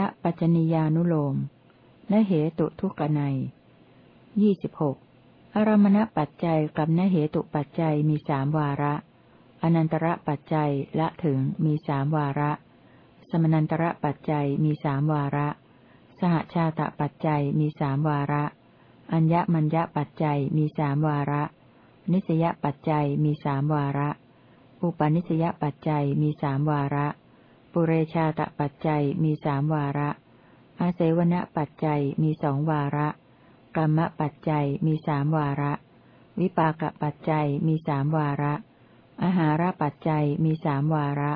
ปัจจยะปัจจนิยานุโลมนเหตุทุกนัยยี่สิบหกอารมณปัจจัยกับนเหตุปัจจัยมีสามวาระ อนันตระปัจจัยละถึงมีสามวาระ สมนันตระปัจจัยมีสามวาระ สหชาตปัจจัยมีสามวาระ อัญญมัญญปัจจัยมีสามวาระ นิสยปัจจัยมีสามวาระ อุปนิสยปัจจัยมีสามวาระ ปุเรชาตปัจจัยมีสามวาระ อาเสวนปัจจัยมีสองวาระกรรมปัจจัยมีสามวาระ วิปากปัจจัยมีสามวาระ อาหารปัจจัยมีสามวาระ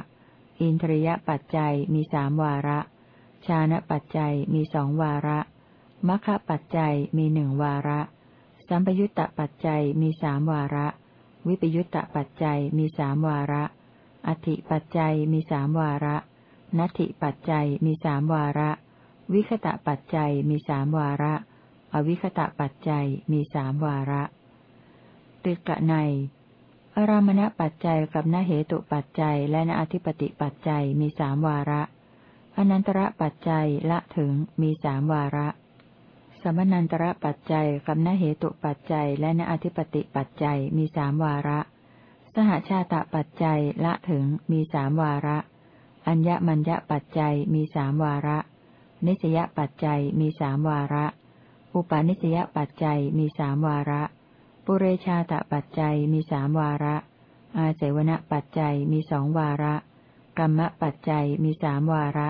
อินทรียปัจจัยมีสามวาระ ชานะปัจจัยมีสองวาระมัคคะปัจจัยมีหนึ่งวาระ สัมปยุตตปัจจัยมีสามวาระ วิปยุตตปัจจัยมีสามวาระ อธิปัจจัยมีสามวาระนัตถิปัจจัยมีสามวาระ วิคตะปัจจัยมีสามวาระ อวิคตะปัจจัยมีสามวาระติกะในอารามณปัจจัยกับนเหตุปัจจัยและนอธิปติปัจจัยมีสามวาระ อนันตระปัจจัยละถึงมีสามวาระ สมนันตระปัจจัยกับนเหตุปัจจัยและนอธิปติปัจจัยมีสามวาระ สหชาตปัจจัยละถึงมีสามวาระ อัญญมัญญปัจจัยมีสามวาระ นิสยปัจจัยมีสามวาระ อุปาณิสยปัจจัยมีสามวาระ ปุเรชาตปัจจัยมีสามวาระ อาเสวณปัจจัยมีสองวาระ กรรมปัจจัยมีสามวาระ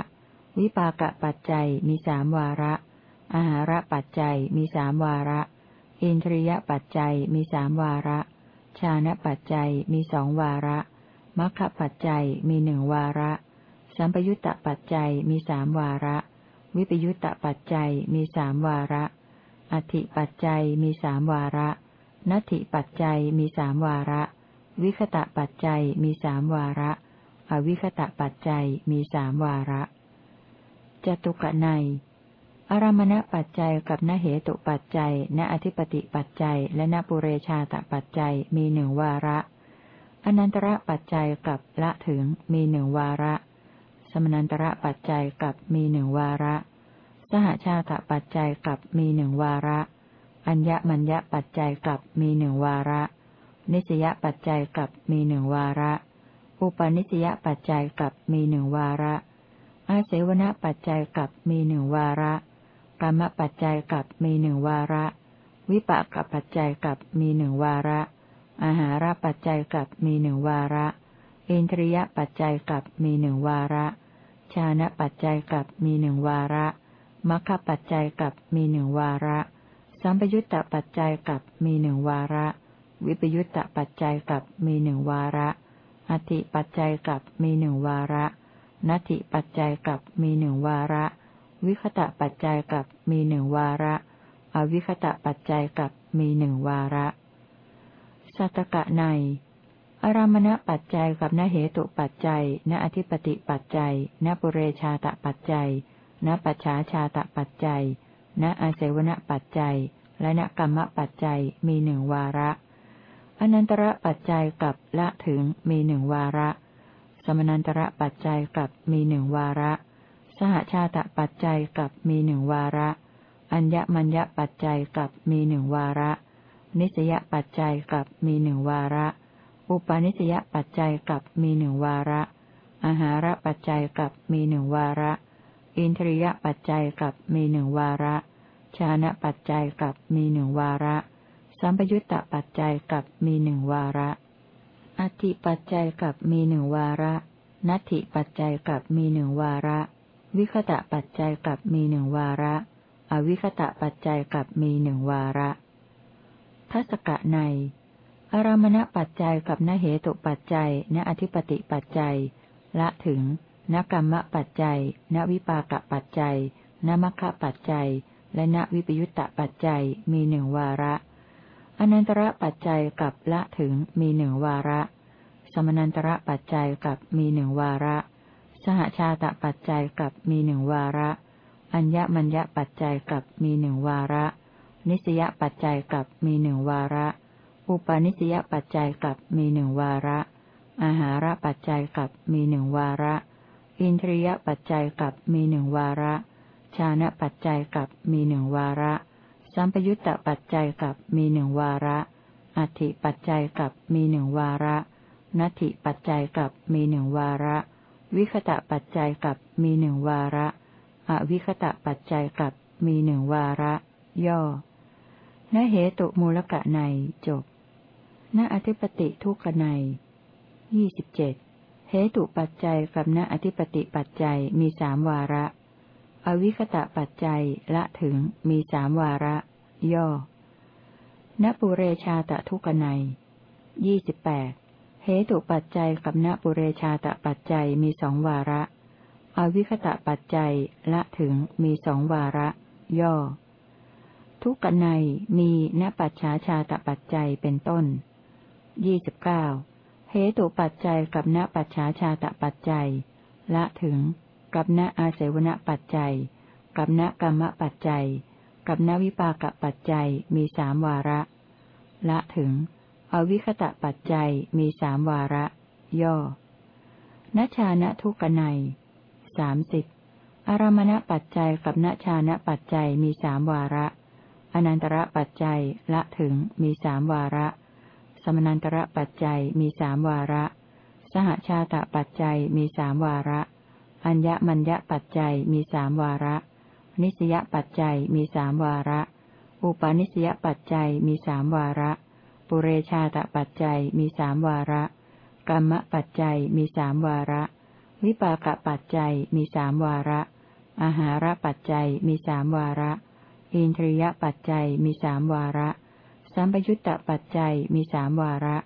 วิปากปัจจัยมีสามวาระ อาหารปัจจัยมีสามวาระ อินทรียปัจจัยมีสามวาระ ชานะปัจจัยมีสองวาระมัคคปัจจัยมีหนึ่งวาระ สัมปยุตตปัจจัยมีสามวาระ วิปยุตตปัจจัยมีสามวาระ อธิปัจจัยมีสามวาระ นัตถิปัจจัยมีสามวาระ วิคตะปัจจัยมีสามวาระ อวิคตะปัจจัยมีสามวาระจตุกะใน อารมณปัจจัยกับนเหตุปัจจัย ณอธิปติปัจจัย และนปุเรชาตปัจจัยมีหนึ่งวาระ อนันตระปัจจัยกับละถึงมีหนึ่งวาระ สมนันตระปัจจัยกับมีหนึ่งวาระ สหชาตปัจจัยกับมีหนึ่งวาระ อัญญมัญญปัจจัยกับมีหนึ่งวาระ นิสยปัจจัยกับมีหนึ่งวาระ อุปนิสยปัจจัยกับมีหนึ่งวาระ อาเสวณปัจจัยกับมีหนึ่งวาระ กรรมปัจจัยกับมีหนึ่งวาระ วิปากปัจจัยกับมีหนึ่งวาระ อาหารปัจจัยกับมีหนึ่งวาระ อินทรียปัจจัยกับมีหนึ่งวาระ ชานะปัจจัยกับมีหนึ่งวาระมัคคปัจจัยกับมีหนึ่งวาระ สัมปยุตตปัจจัยกับมีหนึ่งวาระ วิปยุตตปัจจัยกับมีหนึ่งวาระ อธิปัจจัยกับมีหนึ่งวาระนัตถิปัจจัยกับมีหนึ่งวาระ วิคตะปัจจัยกับมีหนึ่งวาระ อวิคตะปัจจัยกับมีหนึ่งวาระ สัตกะใน อารามณปัจจัยกับนเหตุปัจจัย ณอธิปติปัจจัย ณปุเรชาตปัจจัย ณปัจฉาชาตปัจจัย ณอาเสวณปัจจัย และณกรรมปัจจัยมีหนึ่งวาระอนันตระปัจจัยกับละถึงมีหนึ่งวาระ สมนันตระปัจจัยกับมีหนึ่งวาระ สหชาตปัจจัยกับมีหนึ่งวาระ อัญญมัญญปัจจัยกับมีหนึ่งวาระ นิสยปัจจัยกับมีหนึ่งวาระ อุปาณิสยปัจจัยกับมีหนึ่งวาระอาหารปัจจัยกับมีหนึ่งวาระ อินทรียปัจจัยกับมีหนึ่งวาระ ชานะปัจจัยกับมีหนึ่งวาระ สัมปยุตตปัจจัยกับมีหนึ่งวาระ อธิปัจจัยกับมีหนึ่งวาระ นัตถิปัจจัยกับมีหนึ่งวาระ วิคตะปัจจัยกับมีหนึ่งวาระ อวิคตะปัจจัยกับมีหนึ่งวาระทัศกะใน อารมณปัจจัยกับนเหตุปัจจัย ณอธิปติปัจจัย ละถึงนกรรมปัจจัยนวิปากปัจจัยนมัคคะปัจจัย และนวิปยุตตปัจจัยมีหนึ่งวาระ อนันตระปัจจัยกับละถึงมีหนึ่งวาระ สมนันตระปัจจัยกับมีหนึ่งวาระ สหชาตปัจจัยกับมีหนึ่งวาระ อัญญมัญญปัจจัยกับมีหนึ่งวาระ นิสยปัจจัยกับมีหนึ่งวาระ อุปนิสยปัจจัยกับมีหนึ่งวาระ อาหารปัจจัยกับมีหนึ่งวาระ อินทรียปัจจัยกับมีหนึ่งวาระ ชานะปัจจัยกับมีหนึ่งวาระ สัมปยุตตปัจจัยกับมีหนึ่งวาระอัติปัจจัยกับมีหนึ่งวาระนัตถิปัจจัยกับมีหนึ่งวาระ วิคตะปัจจัยกับมีหนึ่งวาระ อวิคตะปัจจัยกับมีหนึ่งวาระ ย่อนเหตุมูลกะในจบณอธิปติทุกขในยี่สิบเจ็ดเหตุปัจจัยกับณอธิปติปัจจัยมีสามวาระ อวิคตะปัจจัยละถึงมีสามวาระ ย่อณปุเรชาตะทุกนัยยี่สิบแปด เหตุปัจจัยกับณปุเรชาตปัจจัยมีสองวาระ อวิคตะปัจจัยละถึงมีสองวาระ ย่อ ทุกนัยมีณปัจฉาชาตปัจจัยเป็นต้นยี่สิบเก้าเหตุปัจจัยกับณปัจฉาชาตปัจจัย ละถึงกับณอาเสวณปัจจัยกับณกรรมปัจจัยกับณวิปากปัจจัยมีสามวาระ ละถึง อวิคตะปัจจัยมีสามวาระ ย่อนชานะทุกนัยสามสิบอารมณปัจจัยกับณชานะปัจจัยมีสามวาระ อนันตระปัจจัยละถึงมีสามวาระ สมนันตระปัจจัยมีสามวาระ สหชาตะปัจจัยมีสามวาระ อัญญมัญญปัจจัยมีสามวาระ นิสยปัจจัยมีสามวาระ อุปาณิสยปัจจัยมีสามวาระ ปุเรชาตปัจจัยมีสามวาระ กรรมปัจจัยมีสามวาระ วิปากปัจจัยมีสามวาระ อาหารปัจจัยมีสามวาระ อินทรียปัจจัยมีสามวาระ สัมปยุตตปัจจัยมีสามวาระ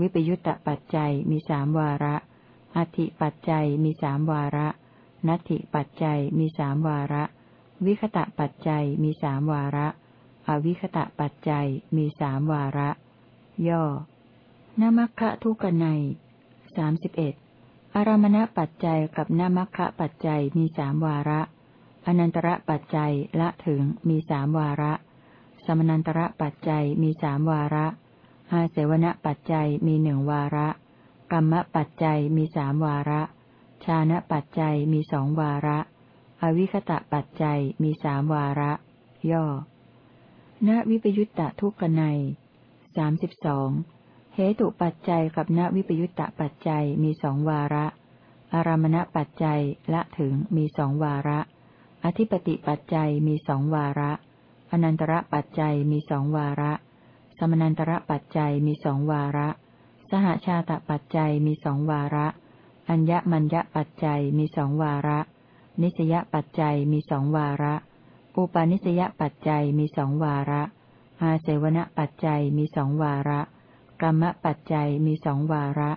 วิปยุตตปัจจัยมีสามวาระอธิปัจจัยมีสามวาระ นัตถิปัจจัยมีสามวาระ วิคตะปัจจัยมีสามวาระ อวิคตะปัจจัยมีสามวาระ ย่อนมัคคะทุกนัยสามสิบเอ็ดอารมณปัจจัยกับนมัคคะปัจจัยมีสามวาระ อนันตระปัจจัยละถึงมีสามวาระ สมนันตระปัจจัยมีสามวาระอาเสวณปัจจัยมีหนึ่งวาระ กรรมปัจจัยมีสามวาระ ชานะปัจจัยมีสองวาระ อวิคตะปัจจัยมีสามวาระ ย่อ ณวิปยุตตะทุกนัย สามสิบสองเหตุปัจจัยกับณวิปยุตตะปัจจัยมีสองวาระ อารามณปัจจัยละถึงมีสองวาระ อธิปติปัจจัยมีสองวาระ อนันตระปัจจัยมีสองวาระ สมนันตระปัจจัยมีสองวาระ สหชาตปัจจัยมีสองวาระ อัญญมัญญปัจจัยมีสองวาระ นิสยปัจจัยมีสองวาระ อุปาณิสยปัจจัยมีสองวาระ อาเสวนปัจจัยมีสองวาระ กรรมปัจจัยมีสองวาระ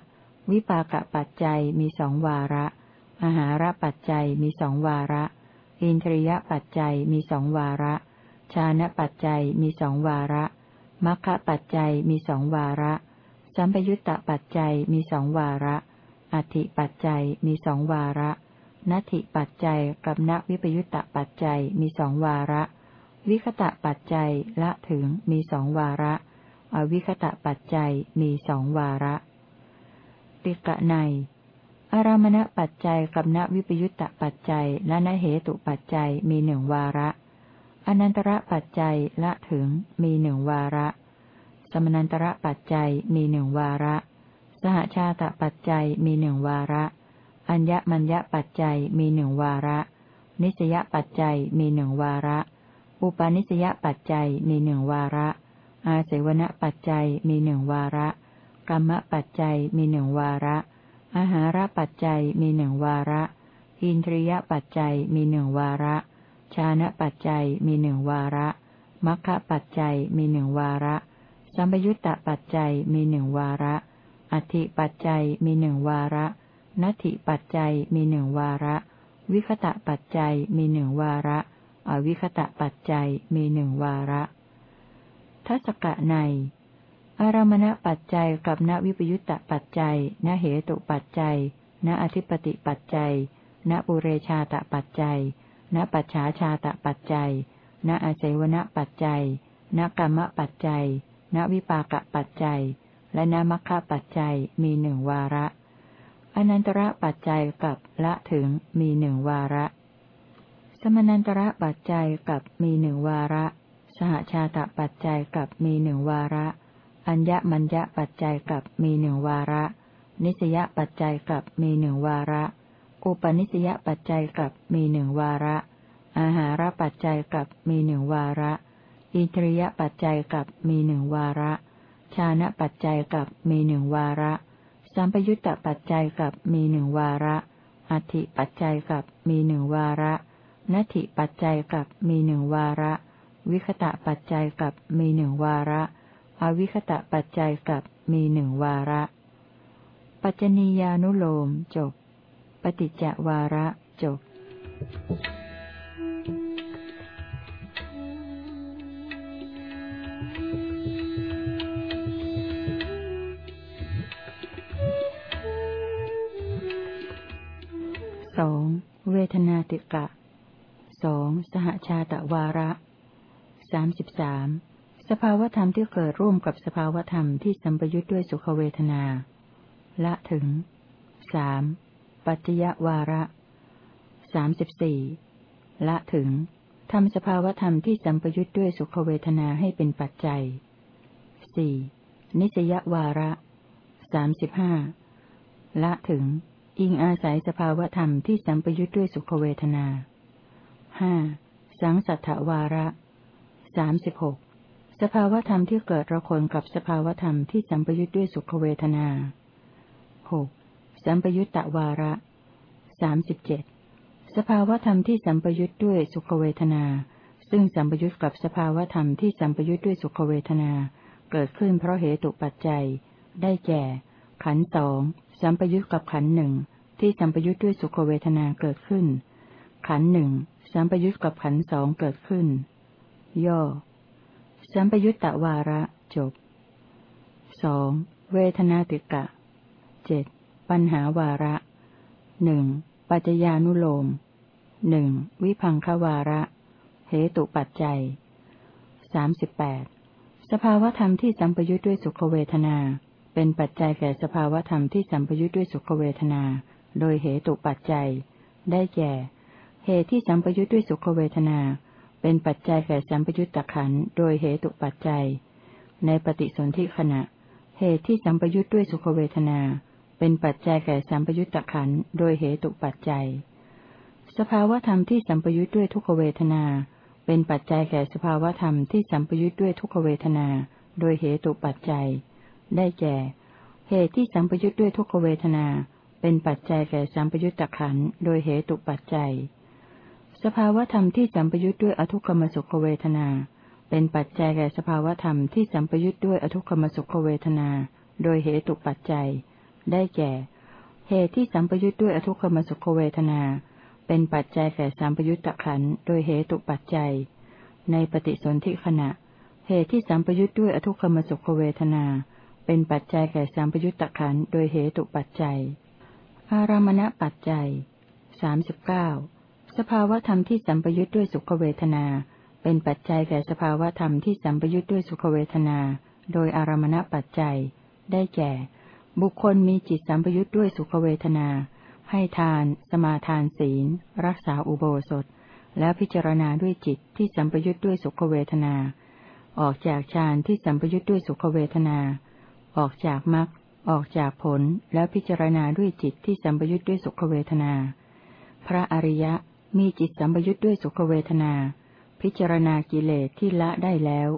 วิปากปัจจัยมีสองวาระ อาหารปัจจัยมีสองวาระ อินทรียปัจจัยมีสองวาระ ชานะปัจจัยมีสองวาระมัคคะปัจจัยมีสองวาระ สัมปยุตตปัจจัยมีสองวาระ อธิปัจจัยมีสองวาระนัตถิปัจจัยกับณวิปยุตตปัจจัยมีสองวาระ วิคตะปัจจัยละถึงมีสองวาระ อวิคตะปัจจัยมีสองวาระ ติกะใน อารามณปัจจัยกับณวิปยุตตปัจจัยและนเหตุปัจจัยมีหนึ่งวาระ อนันตระปัจจัยละถึงมีหนึ่งวาระ สมนันตระปัจจัยมีหนึ่งวาระ สหชาตปัจจัยมีหนึ่งวาระ อัญญมัญญปัจจัยมีหนึ่งวาระ นิสยปัจจัยมีหนึ่งวาระ อุปาณิสยปัจจัยมีหนึ่งวาระ อาเสวนปัจจัยมีหนึ่งวาระกรรมปัจจัยมีหนึ่งวาระ อาหารปัจจัยมีหนึ่งวาระ อินทรียปัจจัยมีหนึ่งวาระ ชานะปัจจัยมีหนึ่งวาระมัคคะปัจจัยมีหนึ่งวาระ สัมปยุตตปัจจัยมีหนึ่งวาระ อธิปัจจัยมีหนึ่งวาระนัตถิปัจจัยมีหนึ่งวาระ วิคตะปัจจัยมีหนึ่งวาระ อวิคตะปัจจัยมีหนึ่งวาระ ทัศกะใน อารมณปัจจัยกับณวิปยุตตปัจจัย ณเหตุปัจจัย ณอธิปติปัจจัย ณปุเรชาตปัจจัย ณปัจฉาชาตปัจจัย ณอาศัยวณปัจจัย ณกรรมปัจจัย ณวิปากปัจจัย และณมัคคะปัจจัยมีหนึ่งวาระ อนันตระปัจจัยกับละถึงมีหนึ่งวาระ สมนันตระปัจจัยกับมีหนึ่งวาระ สหชาตปัจจัยกับมีหนึ่งวาระ อัญญมัญญปัจจัยกับมีหนึ่งวาระ นิสยปัจจัยกับมีหนึ่งวาระ อุปนิสยปัจจัยกับมีหนึ่งวาระ อาหารปัจจัยกับมีหนึ่งวาระ อินทรียปัจจัยกับมีหนึ่งวาระ ชานะปัจจัยกับมีหนึ่งวาระ สัมปยุตตปัจจัยกับมีหนึ่งวาระ อธิปัจจัยกับมีหนึ่งวาระ นัตถิปัจจัยกับมีหนึ่งวาระ วิคตะปัจจัยกับมีหนึ่งวาระ อวิคตะปัจจัยกับมีหนึ่งวาระ ปัจจนียานุโลมจบ ปฏิจจวาระจบสองเวทนาติกะ สองสหชาตวาระสามสิบสามสภาวธรรมที่เกิดร่วมกับสภาวธรรมที่สัมปยุทธ์ด้วยสุขเวทนา ละถึงสามปัจจยวาระสามสิบสี่ละถึงทำสภาวธรรมที่สัมปยุทธ์ด้วยสุขเวทนาให้เป็นปัจจัยสี่นิสยวาระสามสิบห้าละถึง อิงอาศัยสภาวธรรมที่สัมปยุทธ์ด้วยสุขเวทนา ห้าสังสัทธวาระสามสิบหกสภาวธรรมที่เกิดระคนกับสภาวธรรมที่สัมปยุทธ์ด้วยสุขเวทนาหกสัมปยุตตวาระสามสิบเจ็ดสภาวธรรมที่สัมปยุทธ์ด้วยสุขเวทนา ซึ่งสัมปยุทธ์กับสภาวธรรมที่สัมปยุทธ์ด้วยสุขเวทนา เกิดขึ้นเพราะเหตุปัจจัย ได้แก่ ขันสองสัมปยุทธ์กับขันหนึ่งที่สัมปยุทธ์ด้วยสุขเวทนาเกิดขึ้น ขันหนึ่งสัมปยุทธกับขันสองเกิดขึ้น ย่อ สัมปยุตตวาระจบสองเวทนาติกะเจ็ดปัญหาวาระหนึ่งปัจจญานุโลมหนึ่งวิพังควาระ เหตุปัจจัยสามสิบแปดสภาวธรรมที่สัมปยุทธ์ด้วยสุขเวทนา เป็นปัจจัยแก่สภาวธรรมที่สัมปยุทธ์ด้วยสุขเวทนา โดยเหตุปัจจัย ได้แก่ เหตุที่สัมปยุทธ์ด้วยสุขเวทนา เป็นปัจจัยแก่สัมปยุทตะขันโดยเหตุปัจจัย ในปฏิสนธิขณะ เหตุที่สัมปยุทธ์ด้วยสุขเวทนา เป็นปัจจัยแก่สัมปยุตตะขันโดยเหตุปัจจัย สภาวธรรมที่สัมปยุตด้วยทุกขเวทนา เป็นปัจจัยแก่สภาวธรรมที่สัมปยุตด้วยทุกขเวทนา โดยเหตุปัจจัย ได้แก่ เหตุที่สัมปยุตด้วยทุกขเวทนา เป็นปัจจัยแก่สัมปยุตตะขันโดยเหตุปัจจัย สภาวธรรมที่สัมปยุตด้วยอทุกขมสุขเวทนา เป็นปัจจัยแก่สภาวธรรมที่สัมปยุตด้วยอทุกขมสุขเวทนา โดยเหตุปัจจัย ได้แก่ เหตุที่สัมปยุทธ์ด้วยอทุกขมสุขเวทนา เป็นปัจจัยแก่สัมปยุทธะขันโดยเหตุปัจจัย ในปฏิสนธิขณะ เหตุที่สัมปยุทธ์ด้วยอทุกขมสุขเวทนา เป็นปัจจัยแก่สัมปยุทธะขันโดยเหตุปัจจัย อารามณปัจจัยสามสิบเก้า สภาวธรรมที่สัมปยุทธ์ด้วยสุขเวทนา เป็นปัจจัยแก่สภาวธรรมที่สัมปยุทธ์ด้วยสุขเวทนา โดยอารมณปัจจัย ได้แก่ บุคคลมีจิตสัมปยุทธ์ด้วยสุขเวทนา ให้ทาน สมาทานศีล รักษาอุโบสถ แล้วพิจารณาด้วยจิตที่สัมปยุทธ์ด้วยสุขเวทนา ออกจากฌานที่สัมปยุทธ์ด้วยสุขเวทนา ออกจากมรรคออกจากผลแล้วพิจารณาด้วยจิตที่สัมปยุทธ์ด้วยสุขเวทนา พระอริยะ มีจิตสัมปยุทธ์ด้วยสุขเวทนา พิจารณากิเลสที่ละได้แล้ว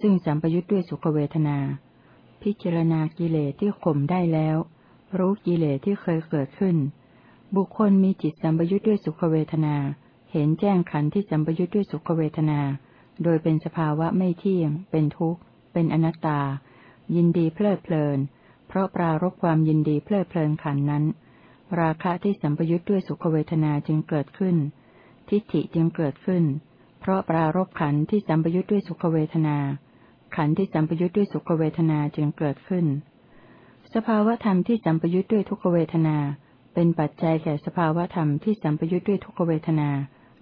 ซึ่งสัมปยุทธ์ด้วยสุขเวทนา พิจารณากิเลสที่ข่มได้แล้ว รู้กิเลสที่เคยเกิดขึ้น บุคคลมีจิตสัมปยุทธ์ด้วยสุขเวทนา เห็นแจ้งขันธ์ที่สัมปยุทธ์ด้วยสุขเวทนา โดยเป็นสภาวะไม่เที่ยง เป็นทุกข์ เป็นอนัตตา ยินดีเพลิดเพลิน เพราะปรารบความยินดีเพลิดเพลินขันนั้น ราคะที่สัมปยุทธ์ด้วยสุขเวทนาจึงเกิดขึ้น ทิฏฐิจึงเกิดขึ้น เพราะปรารบขันธ์ที่สัมปยุทธ์ด้วยสุขเวทนา ขันธ์ที่สัมปยุทธ์ด้วยสุขเวทนาจึงเกิดขึ้น สภาวธรรมที่สัมปยุทธ์ด้วยทุกเวทนา เป็นปัจจัยแก่สภาวธรรมที่สัมปยุทธ์ด้วยทุกเวทนา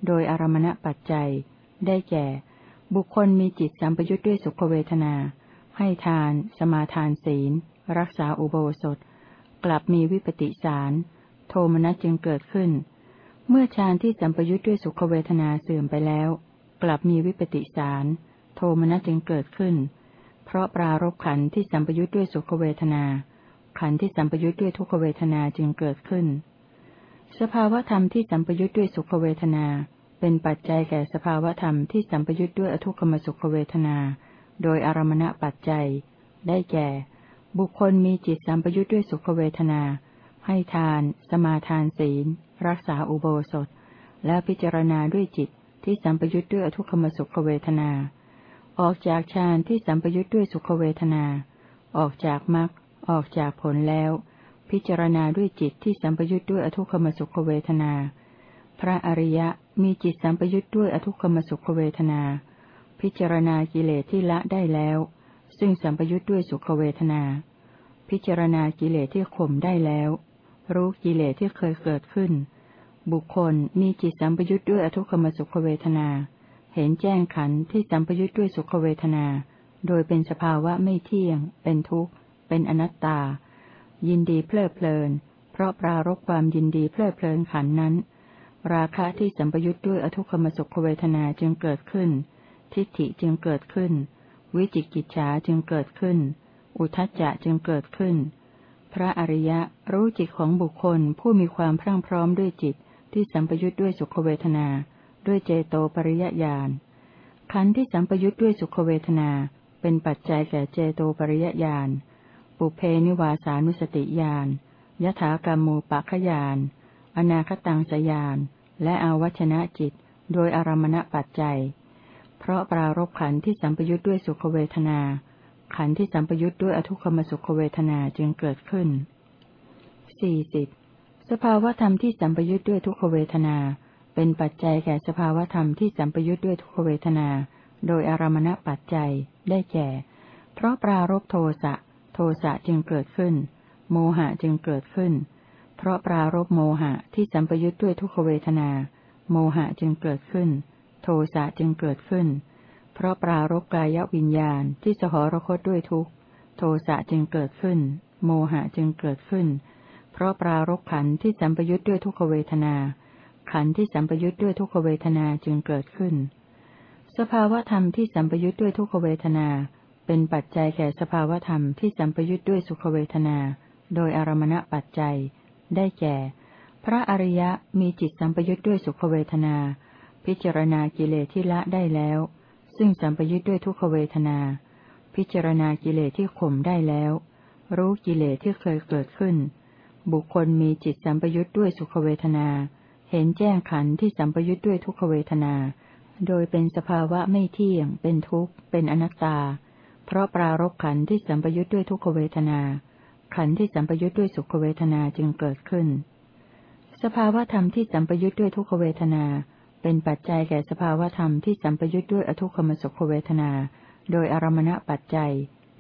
โดยอารมณปัจจัย ได้แก่ บุคคลมีจิตสัมปยุทธ์ด้วยสุขเวทนา ให้ทาน สมาทานศีล รักษาอุโบสถ กลับมีวิปติสาร โทมนัสจึงเกิดขึ้น เมื่อฌานที่สัมปยุทธ์ด้วยสุขเวทนาเสื่อมไปแล้ว กลับมีวิปติสาร โทมนัสจึงเกิดขึ้น เพราะปรารบขันที่สัมปยุทธ์ด้วยสุขเวทนา ขันธ์ที่สัมปยุทธ์ด้วยทุกขเวทนาจึงเกิดขึ้น สภาวธรรมที่สัมปยุทธ์ด้วยสุขเวทนา เป็นปัจจัยแก่สภาวธรรมที่สัมปยุทธ์ด้วยอทุกขมสุขเวทนา โดยอารมณปัจจัย ได้แก่ บุคคลมีจิตสัมปยุทธ์ด้วยสุขเวทนา ให้ทาน สมาทานศีล รักษาอุโบสถ และพิจารณาด้วยจิตที่สัมปยุทธ์ด้วยอทุกขมสุขเวทนา ออกจากฌานที่สัมปยุทธ์ด้วยสุขเวทนา ออกจากมรรคออกจากผลแล้ว พิจารณาด้วยจิตที่สัมปยุทธ์ด้วยอทุกขมสุขเวทนา พระอริยะมีจิตสัมปยุทธ์ด้วยอทุกขมสุขเวทนา พิจารณากิเลสที่ละได้แล้ว ซึ่งสัมปยุทธ์ด้วยสุขเวทนา พิจารณากิเลสที่ข่มได้แล้ว รู้กิเลสที่เคยเกิดขึ้น บุคคลมีจิตสัมปยุทธ์ด้วยอทุกขมสุขเวทนา เห็นแจ้งขันธ์ที่สัมปยุทธ์ด้วยสุขเวทนา โดยเป็นสภาวะไม่เที่ยง เป็นทุกข์ เป็นอนัตตา ยินดีเพลิดเพลิน เพราะปรารบความยินดีเพลิดเพลินขันนั้น ราคะที่สัมปยุทธ์ด้วยอทุกขมสุขเวทนาจึงเกิดขึ้น ทิฏฐิจึงเกิดขึ้น วิจิกิจฉาจึงเกิดขึ้น อุทจจะจึงเกิดขึ้น พระอริยะรู้จิตของบุคคลผู้มีความพรั่งพร้อมด้วยจิตที่สัมปยุทธ์ด้วยสุขเวทนา ด้วยเจโตปริยญาณขันธ์ที่สัมปยุทธ์ด้วยสุขเวทนา เป็นปัจจัยแก่เจโตปริยญาณปุเพนิวาสานุสติญาณยถากรรมูปัคยานอนาคตังสยาน และอาวัชนะจิต โดยอารมณปัจจัย เพราะปรารบขันธ์ที่สัมปยุทธ์ด้วยสุขเวทนา ขันธ์ที่สัมปยุทธ์ด้วยอทุกขมสุขเวทนาจึงเกิดขึ้นสี่สิบสภาวธรรมที่สัมปยุทธ์ด้วยทุกขเวทนา เป็นปัจจัยแก่สภาวธรรมที่สัมปยุทธ์ด้วยทุกขเวทนา โดยอารมณปัจจัยได้แก่ เพราะปรารบโทสะโทสะจึงเกิดขึ้น โมหะจึงเกิดขึ้น เพราะปรารบโมหะที่สัมปยุทธ์ด้วยทุกขเวทนา โมหะจึงเกิดขึ้น โทสะจึงเกิดขึ้น เพราะปรารบกายวิญญาณที่สหรคตด้วยทุกขโทสะจึงเกิดขึ้น โมหะจึงเกิดขึ้น เพราะปรารบขันธ์ที่สัมปยุทธ์ด้วยทุกขเวทนา ขันธ์ที่สัมปยุทธ์ด้วยทุกขเวทนาจึงเกิดขึ้น สภาวธรรมที่สัมปยุทธ์ด้วยทุกขเวทนา เป็นปัจจัยแก่สภาวธรรมที่สัมปยุทธ์ด้วยสุขเวทนา โดยอารมณปัจจัย ได้แก่ พระอริยะมีจิตสัมปยุทธ์ด้วยสุขเวทนา พิจารณากิเลสที่ละได้แล้ว ซึ่งสัมปยุทธ์ด้วยทุกขเวทนา พิจารณากิเลสที่ข่มได้แล้ว รู้กิเลสที่เคยเกิดขึ้น บุคคลมีจิตสัมปยุทธ์ด้วยสุขเวทนา เห็นแจ้งขันธ์ที่สัมปยุทธ์ด้วยทุกขเวทนา โดยเป็นสภาวะไม่เที่ยง เป็นทุกข์ เป็นอนัตตา เพราะปรารบขันธ์ที่สัมปยุทธ์ด้วยทุกขเวทนาขันธ์ที่สัมปยุทธ์ด้วยสุขเวทนาจึงเกิดขึ้น สภาวะธรรมที่สัมปยุทธ์ด้วยทุกขเวทนา เป็นปัจจัยแก่สภาวธรรมที่สัมปยุทธ์ด้วยอทุกขมสุขเวทนา โดยอารมณปัจจัย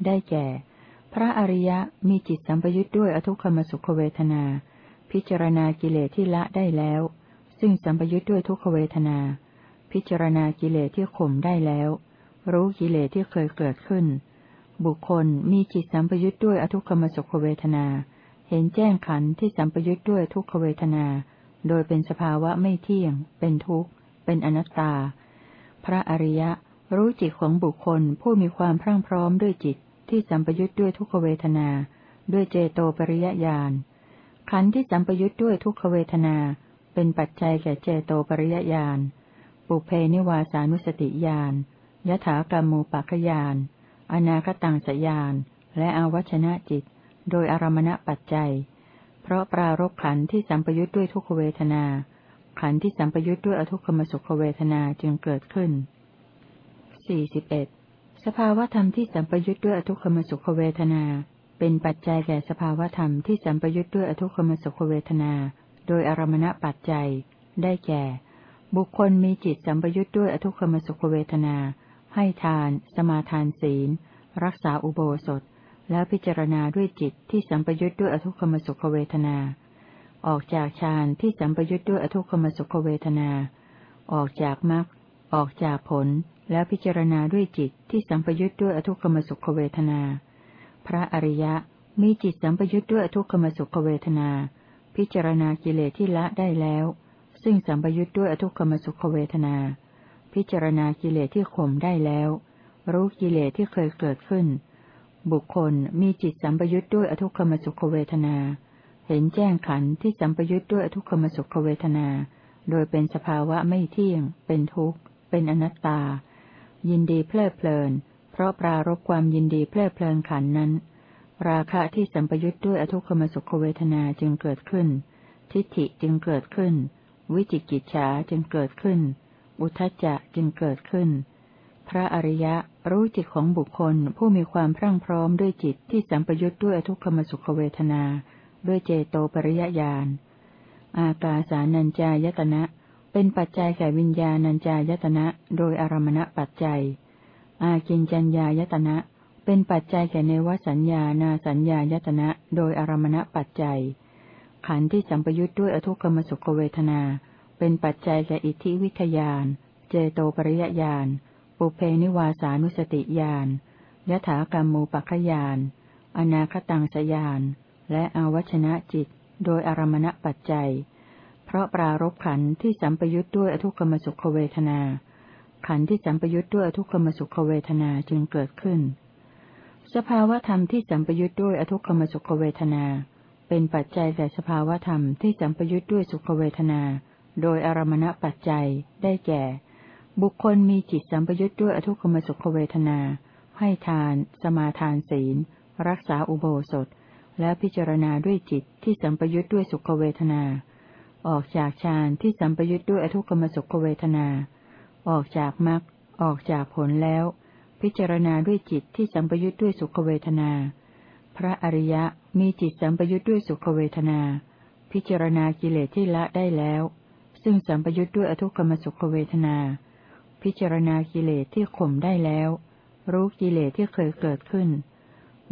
ได้แก่ พระอริยะมีจิตสัมปยุทธ์ด้วยอทุกขมสุขเวทนา พิจารณากิเลสที่ละได้แล้ว ซึ่งสัมปยุทธ์ด้วยทุกขเวทนา พิจารณากิเลสที่ข่มได้แล้ว รู้กิเลสที่เคยเกิดขึ้น บุคคลมีจิตสัมปยุทธ์ด้วยอทุกขมสุขเวทนา เห็นแจ้งขันธ์ที่สัมปยุทธ์ด้วยทุกขเวทนา โดยเป็นสภาวะไม่เที่ยง เป็นทุกข์ เป็นอนัตตา พระอริยะรู้จิตของบุคคลผู้มีความพรั่งพร้อมด้วยจิตที่สัมปยุทธ์ด้วยทุกขเวทนา ด้วยเจโตปริยญาณ ขันธ์ที่สัมปยุทธ์ด้วยทุกขเวทนา เป็นปัจจัยแก่เจโตปริยญาณ ปุเพนิวาสานุสติญาณยถากรรมูปัคยานอนาคตังสยาน และอวัชนะจิต โดยอารมณปัจจัย เพราะปรารบขันธ์ที่สัมปยุทธ์ด้วยทุกขเวทนา ขันธ์ที่สัมปยุทธ์ด้วยอทุกขมสุขเวทนาจึงเกิดขึ้น สี่สิบเอ็ดสภาวธรรมที่สัมปยุทธ์ด้วยอทุกขมสุขเวทนา เป็นปัจจัยแก่สภาวธรรมที่สัมปยุทธ์ด้วยอทุกขมสุขเวทนา โดยอารมณปัจจัย ได้แก่ บุคคลมีจิตสัมปยุทธ์ด้วยอทุกขมสุขเวทนา ให้ทาน สมาทานศีล รักษาอุโบสถ แล้วพิจารณาด้วยจิตที่สัมปยุทธ์ด้วยอทุกขมสุขเวทนา ออกจากฌานที่สัมปยุทธ์ด้วยอทุกขมสุขเวทนา ออกจากมรรคออกจากผล แล้วพิจารณาด้วยจิตที่สัมปยุทธ์ด้วยอทุกขมสุขเวทนา พระอริยะมีจิตสัมปยุทธ์ด้วยอทุกขมสุขเวทนา พิจารณากิเลสที่ละได้แล้ว ซึ่งสัมปยุทธ์ด้วยอทุกขมสุขเวทนา พิจารณากิเลสที่ข่มได้แล้ว รู้กิเลสที่เคยเกิดขึ้น บุคคลมีจิตสัมปยุทธ์ด้วยอทุกขมสุขเวทนา เห็นแจ้งขันธ์ที่สัมปยุทธ์ด้วยอทุกขมสุขเวทนา โดยเป็นสภาวะไม่เที่ยง เป็นทุกข์ เป็นอนัตตา ยินดีเพลิดเพลิน เพราะปรารบความยินดีเพลิดเพลินขันนั้น ราคะที่สัมปยุทธ์ด้วยอทุกขมสุขเวทนาจึงเกิดขึ้น ทิฏฐิจึงเกิดขึ้น วิจิกิจฉาจึงเกิดขึ้น อุทจจะจึงเกิดขึ้น พระอริยะรู้จิตของบุคคลผู้มีความพรั่งพร้อมด้วยจิตที่สัมปยุทธ์ด้วยอทุกขมสุขเวทนา ด้วยเจโตปริยญาณ อากาสานัญจายตนะ เป็นปัจจัยแก่วิญญาณัญจายตนะ โดยอารมณปัจจัย อากินจัญญายตนะ เป็นปัจจัยแก่เนวสัญญานาสัญญายตนะ โดยอารมณปัจจัย ขันธ์ที่สัมปยุทธ์ด้วยอทุกขมสุขเวทนา เป็นปัจจัยแก่อิทธิวิทยาน เจโตปริยญาณ ปุเพนิวาสานุสติญาณยถากรรมูปัคยาน อนาคตังสยาน และอวัชนะจิต โดยอารมณปัจจัย เพราะปรารบขันที่สัมปยุทธ์ด้วยอทุกขมสุขเวทนา ขันที่สัมปยุทธ์ด้วยอทุกขมสุขเวทนาจึงเกิดขึ้น สภาวธรรมที่สัมปยุทธ์ด้วยอทุกขมสุขเวทนา เป็นปัจจัยแก่สภาวธรรมที่สัมปยุทธ์ด้วยสุขเวทนา โดยอารมณปัจจัยได้แก่ บุคคลมีจิตสัมปยุทธ์ด้วยอทุกขมสุขเวทนา ให้ทาน สมาทานศีล รักษาอุโบสถ และพิจารณาด้วยจิตที่สัมปยุทธ์ด้วยสุขเวทนา ออกจากฌานที่สัมปยุทธ์ด้วยอทุกขมสุขเวทนา ออกจากมรรคออกจากผลแล้ว พิจารณาด้วยจิตที่สัมปยุทธ์ด้วยสุขเวทนา พระอริยะมีจิตสัมปยุทธ์ด้วยสุขเวทนา พิจารณากิเลสที่ละได้แล้ว ซึ่งสัมปยุทธ์ด้วยอทุกขมสุขเวทนา พิจารณากิเลสที่ข่มได้แล้ว รู้กิเลสที่เคยเกิดขึ้น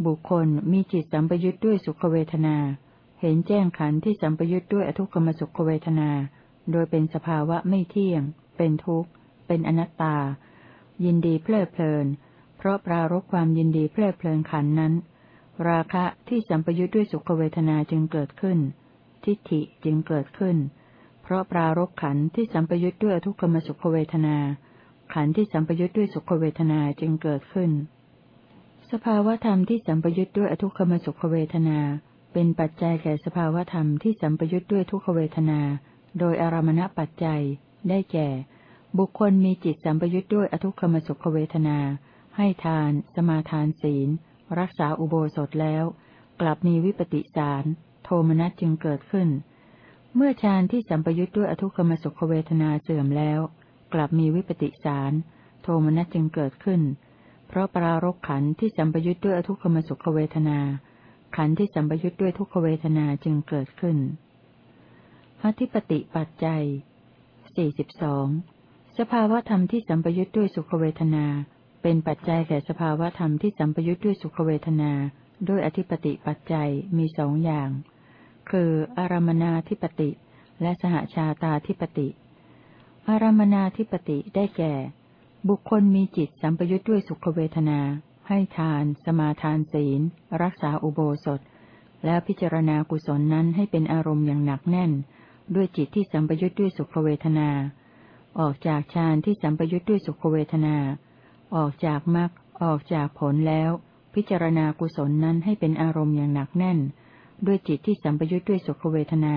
บุคคลมีจิตสัมปยุทธ์ด้วยสุขเวทนา เห็นแจ้งขันธ์ที่สัมปยุทธ์ด้วยอทุกขมสุขเวทนา โดยเป็นสภาวะไม่เที่ยง เป็นทุกข์ เป็นอนัตตา ยินดีเพลิดเพลิน เพราะปรารบความยินดีเพลิดเพลินขันนั้น ราคะที่สัมปยุทธ์ด้วยสุขเวทนาจึงเกิดขึ้น ทิฏฐิจึงเกิดขึ้น เพราะปรารบขันที่สัมปยุทธ์ด้วยทุกขมสุขเวทนา ขันธ์ที่สัมปยุทธ์ด้วยสุขเวทนาจึงเกิดขึ้น สภาวธรรมที่สัมปยุทธ์ด้วยอทุกขมสุขเวทนา เป็นปัจจัยแก่สภาวธรรมที่สัมปยุทธ์ด้วยทุกขเวทนา โดยอารมณปัจจัย ได้แก่ บุคคลมีจิตสัมปยุทธ์ด้วยอทุกขมสุขเวทนา ให้ทาน สมาทานศีล รักษาอุโบสถแล้ว กลับมีวิปติสาร โทมนัสจึงเกิดขึ้นเมื่อฌานที่สัมปยุทธ์ด้วยอทุกขมสุขเวทนาเสื่อมแล้ว กลับมีวิปติสาร โทมนัสจึงเกิดขึ้น เพราะปรารกขันที่สัมปยุทธ์ด้วยอทุกขมสุขเวทนา ขันที่สัมปยุทธ์ด้วยทุกขเวทนาจึงเกิดขึ้นอธิปติปัจจัยสี่สิบสองสภาวธรรมที่สัมปยุทธ์ด้วยสุขเวทนา เป็นปัจจัยแก่สภาวธรรมที่สัมปยุทธ์ด้วยสุขเวทนา ด้วยอธิปติปัจจัยมีสองอย่าง คือ อารมนาธิปติ และสหชาตาธิปติ อารมนาธิปติได้แก่ บุคคลมีจิตสัมปยุทธ์ด้วยสุขเวทนา ให้ทาน สมาทานศีล รักษาอุโบสถ แล้วพิจารณากุศลนั้นให้เป็นอารมณ์อย่างหนักแน่น ด้วยจิตที่สัมปยุทธ์ด้วยสุขเวทนา ออกจากฌานที่สัมปยุทธ์ด้วยสุขเวทนา ออกจากมรรคออกจากผลแล้ว พิจารณากุศลนั้นให้เป็นอารมณ์อย่างหนักแน่น ด้วยจิตที่สัมปยุทธ์ด้วยสุขเวทนา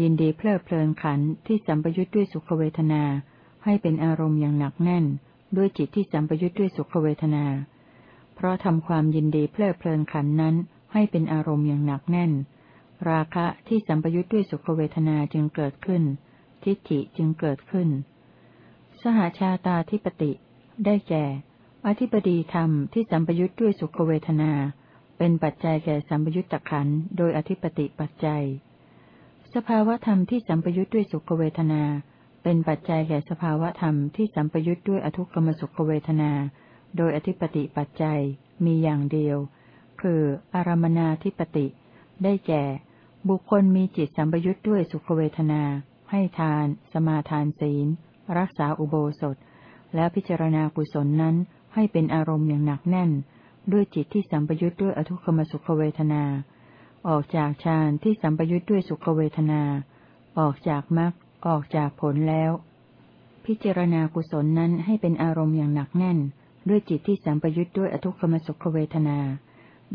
ยินดีเพลิดเพลินขันที่สัมปยุทธ์ด้วยสุขเวทนา ให้เป็นอารมณ์อย่างหนักแน่น ด้วยจิตที่สัมปยุทธ์ด้วยสุขเวทนา เพราะทำความยินดีเพลิดเพลินขันนั้น ให้เป็นอารมณ์อย่างหนักแน่น ราคะที่สัมปยุทธ์ด้วยสุขเวทนาจึงเกิดขึ้น ทิฏฐิจึงเกิดขึ้น สหาชาตาธิปติ ได้แก่ อธิปดีธรรมที่สัมปยุทธ์ด้วยสุขเวทนา เป็นปัจจัยแก่สัมปยุตตะขันโดยอธิปติปัจจัย สภาวธรรมที่สัมปยุทธ์ด้วยสุขเวทนา เป็นปัจจัยแก่สภาวธรรมที่สัมปยุทธ์ด้วยอทุกขมสุขเวทนา โดยอธิปติปัจจัยมีอย่างเดียว คืออารมนาธิปติ ได้แก่ บุคคลมีจิตสัมปยุทธ์ด้วยสุขเวทนา ให้ทาน สมาทานศีล รักษาอุโบสถ แล้วพิจารณากุศลนั้นให้เป็นอารมณ์อย่างหนักแน่น ด้วยจิตที่สัมปยุทธ์ด้วยอทุกขมสุขเวทนา ออกจากฌานที่สัมปยุทธ์ด้วยสุขเวทนา ออกจากมรรคออกจากผลแล้ว พิจารณากุศลนั้นให้เป็นอารมณ์อย่างหนักแน่น ด้วยจิตที่สัมปยุทธ์ด้วยอทุกขมสุขเวทนา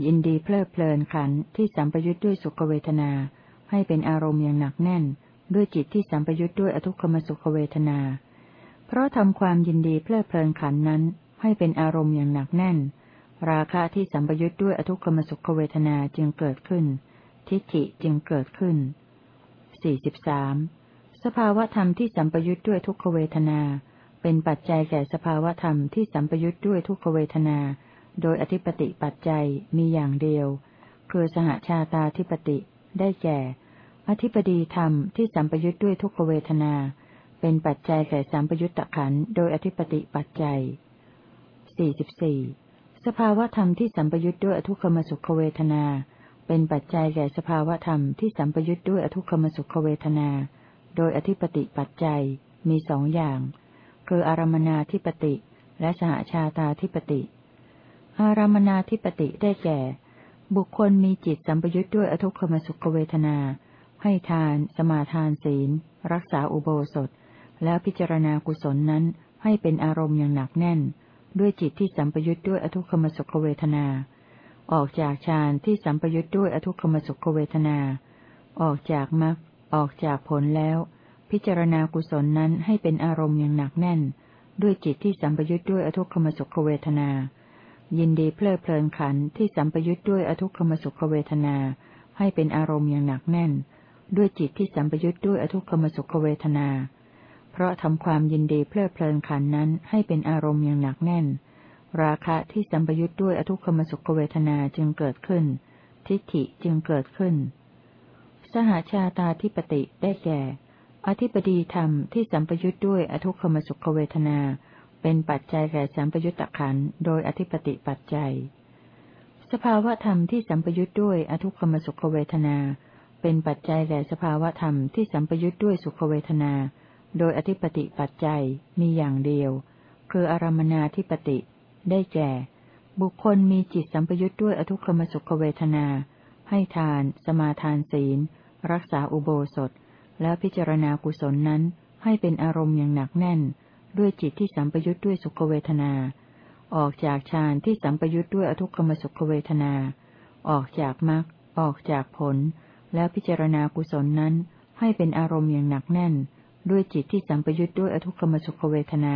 ยินดีเพลิดเพลินขันที่สัมปยุทธ์ด้วยสุขเวทนา ให้เป็นอารมณ์อย่างหนักแน่น ด้วยจิตที่สัมปยุทธ์ด้วยอทุกขมสุขเวทนา เพราะทำความยินดีเพลิดเพลินขันนั้นให้เป็นอารมณ์อย่างหนักแน่น ราคะที่สัมปยุทธ์ด้วยอทุกขมสุขเวทนาจึงเกิดขึ้น ทิฏฐิจึงเกิดขึ้นสี่สิบสามสภาวธรรมที่สัมปยุทธ์ด้วยทุกขเวทนา เป็นปัจจัยแก่สภาวธรรมที่สัมปยุทธ์ด้วยทุกขเวทนา โดยอธิปติปัจจัยมีอย่างเดียว คือสหชาตาธิปติ ได้แก่ อธิปดีธรรมที่สัมปยุทธ์ด้วยทุกขเวทนา เป็นปัจจัยแก่สัมปยุตตะขันโดยอธิปติปัจจัยสี่ สภาวธรรมที่สัมปยุทธ์ด้วยอทุกขมสุขเวทนา เป็นปัจจัยแก่สภาวธรรมที่สัมปยุทธ์ด้วยอทุกขมสุขเวทนา โดยอธิปติปัจจัยมีสองอย่าง คืออารมนาธิปติและสหชาตาธิปติ อารมนาธิปติได้แก่ บุคคลมีจิตสัมปยุทธ์ด้วยอทุกขมสุขเวทนา ให้ทาน สมาทานศีล รักษาอุโบสถ แล้วพิจารณากุศลนั้นให้เป็นอารมณ์อย่างหนักแน่น ด้วยจิตที่สัมปยุทธ์ด้วยอทุกขมสุขเวทนา ออกจากฌานที่สัมปยุทธ์ด้วยอทุกขมสุขเวทนา ออกจากมรรคออกจากผลแล้ว พิจารณากุศลนั้นให้เป็นอารมณ์อย่างหนักแน่น ด้วยจิตที่สัมปยุทธ์ด้วยอทุกขมสุขเวทนา ยินดีเพลิดเพลินขันที่สัมปยุทธ์ด้วยอทุกขมสุขเวทนา ให้เป็นอารมณ์อย่างหนักแน่น ด้วยจิตที่สัมปยุทธ์ด้วยอทุกขมสุขเวทนา เพราะทำความยินดีเพลิดเพลินขันนั้นให้เป็นอารมณ์อย่างหนักแน่น ราคะที่สัมปยุทธ์ด้วยอทุกขมสุขเวทนาจึงเกิดขึ้น ทิฏฐิจึงเกิดขึ้น สหชาตาธิปติได้แก่ อธิปดีธรรมที่สัมปยุทธ์ด้วยอทุกขมสุขเวทนา เป็นปัจจัยแก่สัมปยุตตะขันโดยอธิปติปัจจัย สภาวธรรมที่สัมปยุทธ์ด้วยอทุกขมสุขเวทนา เป็นปัจจัยแก่สภาวธรรมที่สัมปยุทธ์ด้วยสุขเวทนา โดยอธิปติปัจจัยมีอย่างเดียว คืออารมนาธิปติ ได้แก่ บุคคลมีจิตสัมปยุทธ์ด้วยอทุกขมสุขเวทนา ให้ทาน สมาทานศีล รักษาอุโบสถ แล้วพิจารณากุศลนั้น ให้เป็นอารมณ์อย่างหนักแน่น ด้วยจิตที่สัมปยุทธ์ด้วยสุขเวทนา ออกจากฌานที่สัมปยุทธ์ด้วยอทุกขมสุขเวทนา ออกจากมรรคออกจากผล แล้วพิจารณากุศลนั้น ให้เป็นอารมณ์อย่างหนักแน่น ด้วยจิตที่สัมปยุทธ์ด้วยอทุกขมสุขเวทนา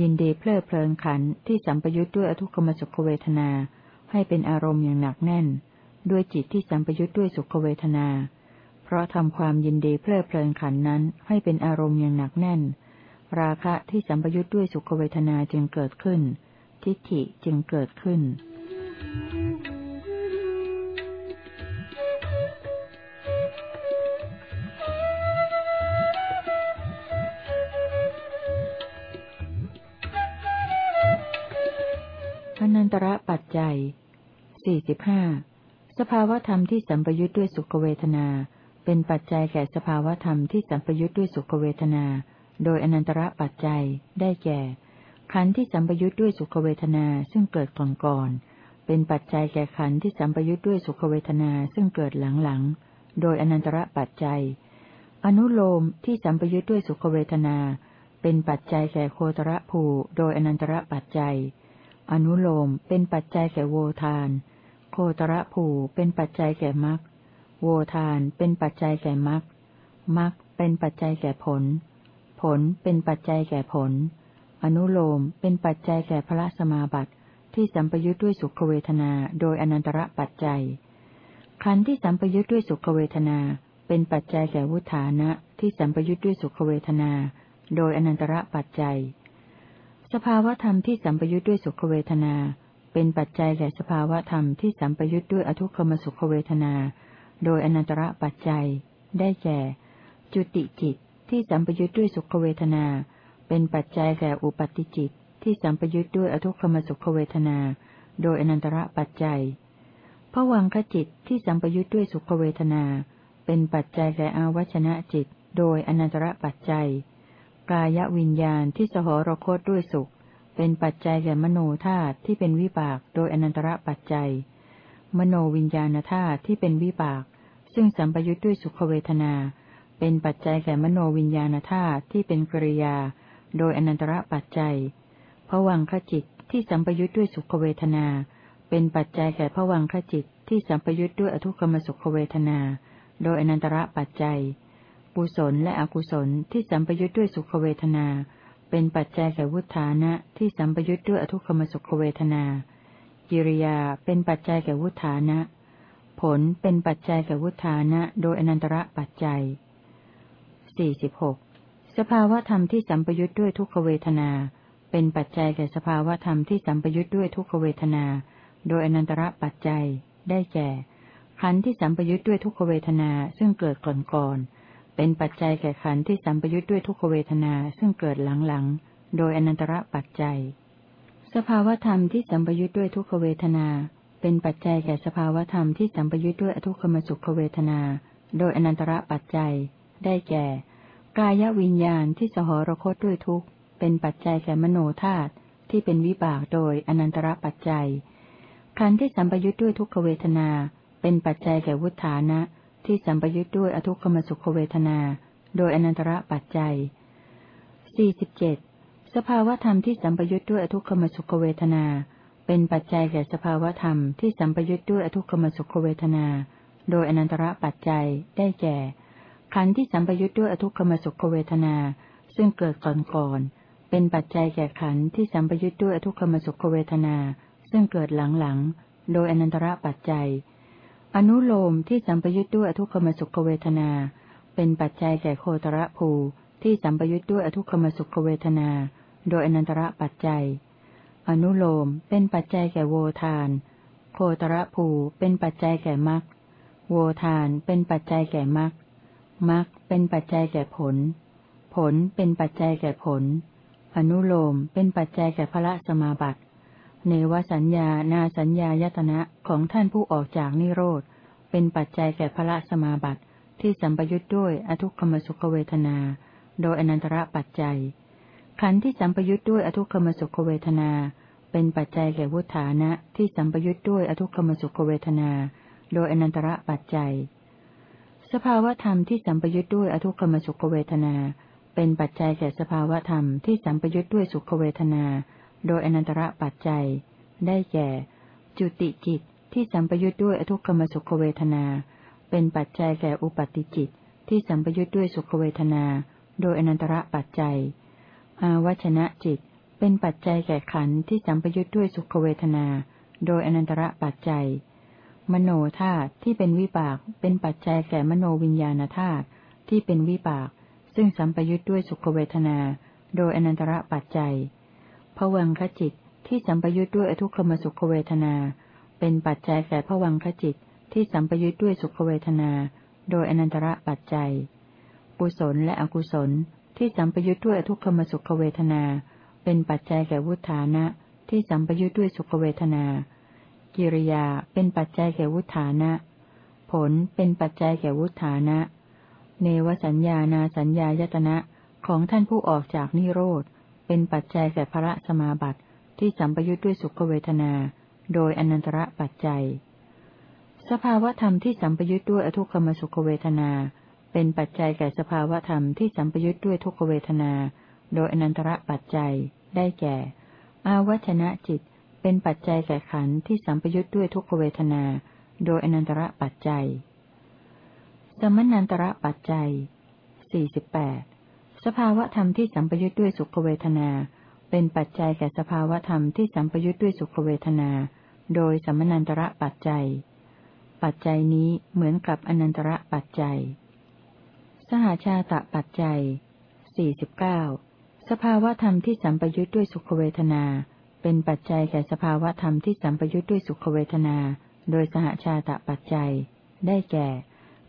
ยินดีเพลิดเพลินขันที่สัมปยุทธ์ด้วยอทุกขมสุขเวทนา ให้เป็นอารมณ์อย่างหนักแน่น ด้วยจิตที่สัมปยุทธ์ด้วยสุขเวทนา เพราะทำความยินดีเพลิดเพลินขันนั้นให้เป็นอารมณ์อย่างหนักแน่น ราคะที่สัมปยุทธ์ด้วยสุขเวทนาจึงเกิดขึ้น ทิฏฐิจึงเกิดขึ้น Thank you. นันตระปัจจัยสี่สิบห้าสภาวธรรมที่สัมปยุทธ์ด้วยสุขเวทนา เป็นปัจจัยแก่สภาวธรรมที่สัมปยุทธ์ด้วยสุขเวทนา โดยอนันตระปัจจัยได้แก่ ขันธ์ที่สัมปยุทธ์ด้วยสุขเวทนาซึ่งเกิดก่อนก่อนเป็นปัจจัยแก่ขันธ์ที่สัมปยุทธ์ด้วยสุขเวทนาซึ่งเกิดหลังหลังโดยอนันตระปัจจัย อนุโลมที่สัมปยุทธ์ด้วยสุขเวทนา เป็นปัจจัยแก่โคตรภูโดยอนันตระปัจจัย อนุโลมเป็นปัจจัยแก่โวทาน โคตรภูเป็นปัจจัยแก่มรรคโวทานเป็นปัจจัยแก่มรรคมรรคเป็นปัจจัยแก่ผล ผลเป็นปัจจัยแก่ผล อนุโลมเป็นปัจจัยแก่พระสมาบัติที่สัมปยุทธ์ด้วยสุขเวทนาโดยอนันตระปัจจัย ขันธ์ที่สัมปยุทธ์ด้วยสุขเวทนา เป็นปัจจัยแก่วุฒานะที่สัมปยุทธ์ด้วยสุขเวทนา โดยอนันตระปัจจัย สภาวธรรมที่สัมปยุทธ์ด้วยสุขเวทนา เป็นปัจจัยแก่สภาวธรรมที่สัมปยุทธ์ด้วยอทุกขมสุขเวทนา โดยอนันตระปัจจัย ได้แก่ จุติจิตที่สัมปยุทธ์ด้วยสุขเวทนา เป็นปัจจัยแก่อุปัติจิตที่สัมปยุทธ์ด้วยอทุกขมสุขเวทนา โดยอนันตระปัจจัยผวังขจิตที่สัมปยุทธ์ด้วยสุขเวทนา เป็นปัจจัยแก่อาวชนะจิต โดยอนันตระปัจจัย กายวิญญาณที่สหรคตด้วยสุข เป็นปัจจัยแก่มโนธาตุที่เป็นวิบากโดยอนันตระปัจจัย มโนวิญญาณธาตุที่เป็นวิบาก ซึ่งสัมปยุทธ์ด้วยสุขเวทนา เป็นปัจจัยแก่มโนวิญญาณธาตุที่เป็นกริยา โดยอนันตระปัจจัยผวังขจิตที่สัมปยุทธ์ด้วยสุขเวทนา เป็นปัจจัยแก่ผวังขจิตที่สัมปยุทธ์ด้วยอทุกขมสุขเวทนา โดยอนันตระปัจจัย กุศลและอกุศลที่สัมปยุทธ์ด้วยสุขเวทนา เป็นปัจจัยแก่วุฒานะที่สัมปยุทธ์ด้วยอทุกขมสุขเวทนา กิริยาเป็นปัจจัยแก่วุฒานะ ผลเป็นปัจจัยแก่วุฒานะ โดยอนันตระปัจจัยสี่สิบหกสภาวธรรมที่สัมปยุทธ์ด้วยทุกขเวทนา เป็นปัจจัยแก่สภาวธรรมที่สัมปยุทธ์ด้วยทุกขเวทนา โดยอนันตระปัจจัย ได้แก่ขันธ์ที่สัมปยุทธ์ด้วยทุกขเวทนาซึ่งเกิดก่อนก่อน เป็นปัจจัยแก่ขันธ์ที่สัมปยุทธ์ด้วยทุกขเวทนาซึ่งเกิดหลังๆ โดยอนันตระปัจจัย สภาวธรรมที่สัมปยุทธ์ด้วยทุกขเวทนา เป็นปัจจัยแก่สภาวธรรมที่สัมปยุทธ์ด้วยอทุกขมสุขเวทนา โดยอนันตระปัจจัย ได้แก่ กายวิญญาณที่สหรคตด้วยทุกเป็นปัจจัยแก่มโนธาตุที่เป็นวิบากโดยอนันตระปัจจัยขันธ์ที่สัมปยุทธ์ด้วยทุกขเวทนา เป็นปัจจัยแก่วุฒานะ ที่สัมปยุทธ์ด้วยอทุกขมสุขเวทนา โดยอนันตระปัจจัยสี่สิบเจ็ดสภาวธรรมที่สัมปยุทธ์ด้วยอทุกขมสุขเวทนา เป็นปัจจัยแก่สภาวธรรมที่สัมปยุทธ์ด้วยอทุกขมสุขเวทนา โดยอนันตระปัจจัยได้แก่ ขันธ์ที่สัมปยุทธ์ด้วยอทุกขมสุขเวทนา ซึ่งเกิดก่อนก่อนเป็นปัจจัยแก่ขันธ์ที่สัมปยุทธ์ด้วยอทุกขมสุขเวทนา ซึ่งเกิดหลังๆโดยอนันตระปัจจัย อนุโลมที่สัมปยุทธ์ด้วยอทุกขมสุขเวทนา เป็นปัจจัยแก่โคตรภูที่สัมปยุทธ์ด้วยอทุกขมสุขเวทนา โดยอนันตระปัจจัย อนุโลมเป็นปัจจัยแก่โวทาน โคตรภูเป็นปัจจัยแก่มรรคโวทานเป็นปัจจัยแก่มรรคมรรคเป็นปัจจัยแก่ผล ผลเป็นปัจจัยแก่ผล อนุโลมเป็นปัจจัยแก่พระสมาบัติ เนวสัญญา นาสัญญายตนะของท่านผู้ออกจากนิโรธ เป็นปัจจัยแก่พระสมาบัติ ที่สัมปยุทธ์ด้วยอทุกขมสุขเวทนา โดยอนันตระปัจจัย ขันธ์ที่สัมปยุทธ์ด้วยอทุกขมสุขเวทนา เป็นปัจจัยแก่วุฒานะที่สัมปยุทธ์ด้วยอทุกขมสุขเวทนา โดยอนันตระปัจจัย สภาวธรรมที่สัมปยุทธ์ด้วยอทุกขมสุขเวทนา เป็นปัจจัยแก่สภาวธรรมที่สัมปยุทธ์ด้วยสุขเวทนา โดยอนันตระปัจจัย ได้แก่ จุติจิตที่สัมปยุทธ์ด้วยอทุกขมสุขเวทนา เป็นปัจจัยแก่อุปาติจิตที่สัมปยุทธ์ด้วยสุขเวทนา โดยอนันตระปัจจัย อาวชนะจิต เป็นปัจจัยแก่ขันธ์ที่สัมปยุทธ์ด้วยสุขเวทนา โดยอนันตระปัจจัย มโนธาตุที่เป็นวิบาก เป็นปัจจัยแก่มโนวิญญาณธาตุที่เป็นวิบาก ซึ่งสัมปยุทธ์ด้วยสุขเวทนา โดยอนันตระปัจจัย ผวังขจิตที่สัมปยุทธ์ด้วยอทุกขมสุขเวทนา เป็นปัจจัยแก่ผวังขจิตที่สัมปยุทธ์ด้วยสุขเวทนา โดยอนันตระปัจจัย กุศลและอกุศลที่สัมปยุทธ์ด้วยอทุกขมสุขเวทนา เป็นปัจจัยแก่วุฒานะที่สัมปยุทธ์ด้วยสุขเวทนา กิริยาเป็นปัจจัยแก่วุฒานะ ผลเป็นปัจจัยแก่วุฒานะ เนวสัญญานาสัญญายตนะของท่านผู้ออกจากนิโรธ เป็นปัจจัยแก่พระสมาบัติที่สัมปยุทธ์ด้วยสุขเวทนา โดยอนันตระปัจจัย สภาวธรรมที่สัมปยุทธ์ด้วยอทุกขมสุขเวทนา เป็นปัจจัยแก่สภาวธรรมที่สัมปยุทธ์ด้วยทุกขเวทนา โดยอนันตระปัจจัย ได้แก่ อาวัชนะจิต เป็นปัจจัยแก่ขันธ์ที่สัมปยุทธ์ด้วยทุกขเวทนา โดยอนันตระปัจจัย สมนันตระปัจจัยสี่ สภาวธรรมที่สัมปยุทธ์ด้วยสุขเวทนา เป็นปัจจัยแก่สภาวธรรมที่สัมปยุทธ์ด้วยสุขเวทนา โดยสมนันตระปัจจัย ปัจจัยนี้เหมือนกับอนันตระปัจจัย สหาชาตะปัจจัยสี่สิบเก้าสภาวธรรมที่สัมปยุทธ์ด้วยสุขเวทนา เป็นปัจจัยแก่สภาวธรรมที่สัมปยุทธ์ด้วยสุขเวทนา โดยสหชาตะปัจจัย ได้แก่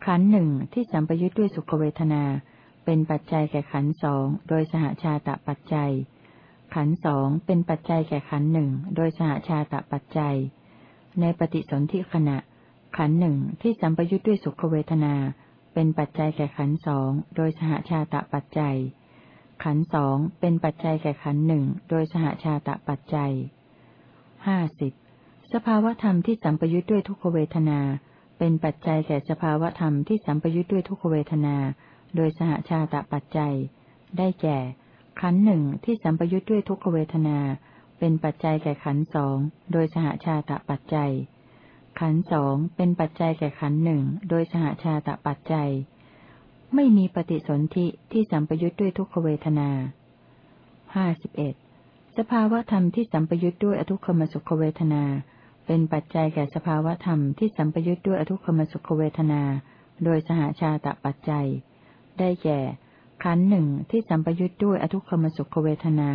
ขันหนึ่งที่สัมปยุทธ์ด้วยสุขเวทนา เป็นปัจจัยแก่ขันสองโดยสหชาตะปัจจัย ขันสองเป็นปัจจัยแก่ขันหนึ่งโดยสหชาตะปัจจัย ในปฏิสนธิขณะ ขันหนึ่งที่สัมปยุทธ์ด้วยสุขเวทนา เป็นปัจจัยแก่ขันสองโดยสหชาตะปัจจัย ขันสองเป็นปัจจัยแก่ขันหนึ่งโดยสหชาตะปัจจัยห้าสิบสภาวธรรมที่สัมปยุทธ์ด้วยทุกขเวทนา เป็นปัจจัยแก่สภาวธรรมที่สัมปยุทธ์ด้วยทุกขเวทนา โดยสหชาตะปัจจัย ได้แก่ ขันหนึ่งที่สัมปยุทธ์ด้วยทุกขเวทนา เป็นปัจจัยแก่ขันสองโดยสหชาตะปัจจัย ขันสองเป็นปัจจัยแก่ขันหนึ่งโดยสหชาตะปัจจัย ไม่มีปฏิสนธิที่สัมปยุทธ์ด้วยทุกขเวทนาห้าสิบเอ็ดสภาวธรรมที่สัมปยุทธ์ด้วยอทุกขมสุขเวทนา เป็นปัจจัยแก่สภาวธรรมที่สัมปยุทธ์ด้วยอทุกขมสุขเวทนา โดยสหชาตปัจจัย ได้แก่ ขันหนึ่งที่สัมปยุทธ์ด้วยอทุกขมสุขเวทนา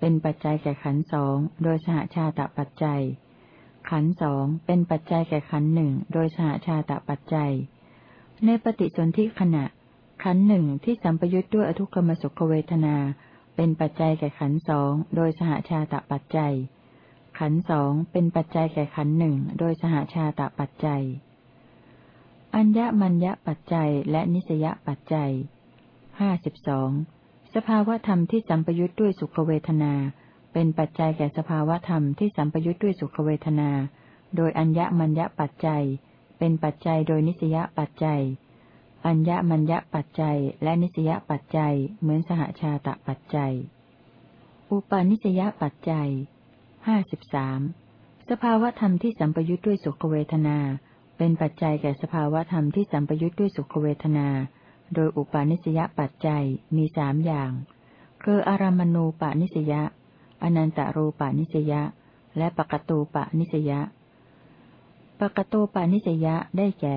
เป็นปัจจัยแก่ขันสองโดยสหชาตปัจจัย ขันสองเป็นปัจจัยแก่ขันหนึ่งโดยสหชาตปัจจัย ในปฏิสนธิขณะ ขันหนึ่งที่สัมปยุทธ์ด้วยอทุกขมสุขเวทนา เป็นปัจจัยแก่ขันสองโดยสหชาตปัจจัย ขันสองเป็นปัจจัยแก่ขันหนึ่งโดยสหชาตปัจจัย อัญญมัญญปัจจัยและนิสยปัจจัยห้าสิบสองสภาวธรรมที่สัมปยุทธ์ด้วยสุขเวทนา เป็นปัจจัยแก่สภาวธรรมที่สัมปยุทธ์ด้วยสุขเวทนา โดยอัญญมัญญปัจจัย เป็นปัจจัยโดยนิสยปัจจัย อัญญมัญญปัจจัยและนิสยปัจจัยเหมือนสหชาตปัจจัย อุปาณิสยปัจจัยห้าสิบสามสภาวธรรมที่สัมปยุทธ์ด้วยสุขเวทนา เป็นปัจจัยแก่สภาวธรรมที่สัมปยุทธ์ด้วยสุขเวทนา โดยอุปาณิสยปัจจัยมีสามอย่าง คืออารามณูปาณิสยาอนันตารูปาณิสยาและปกตูปาณิสยาปกตูปาณิสยาได้แก่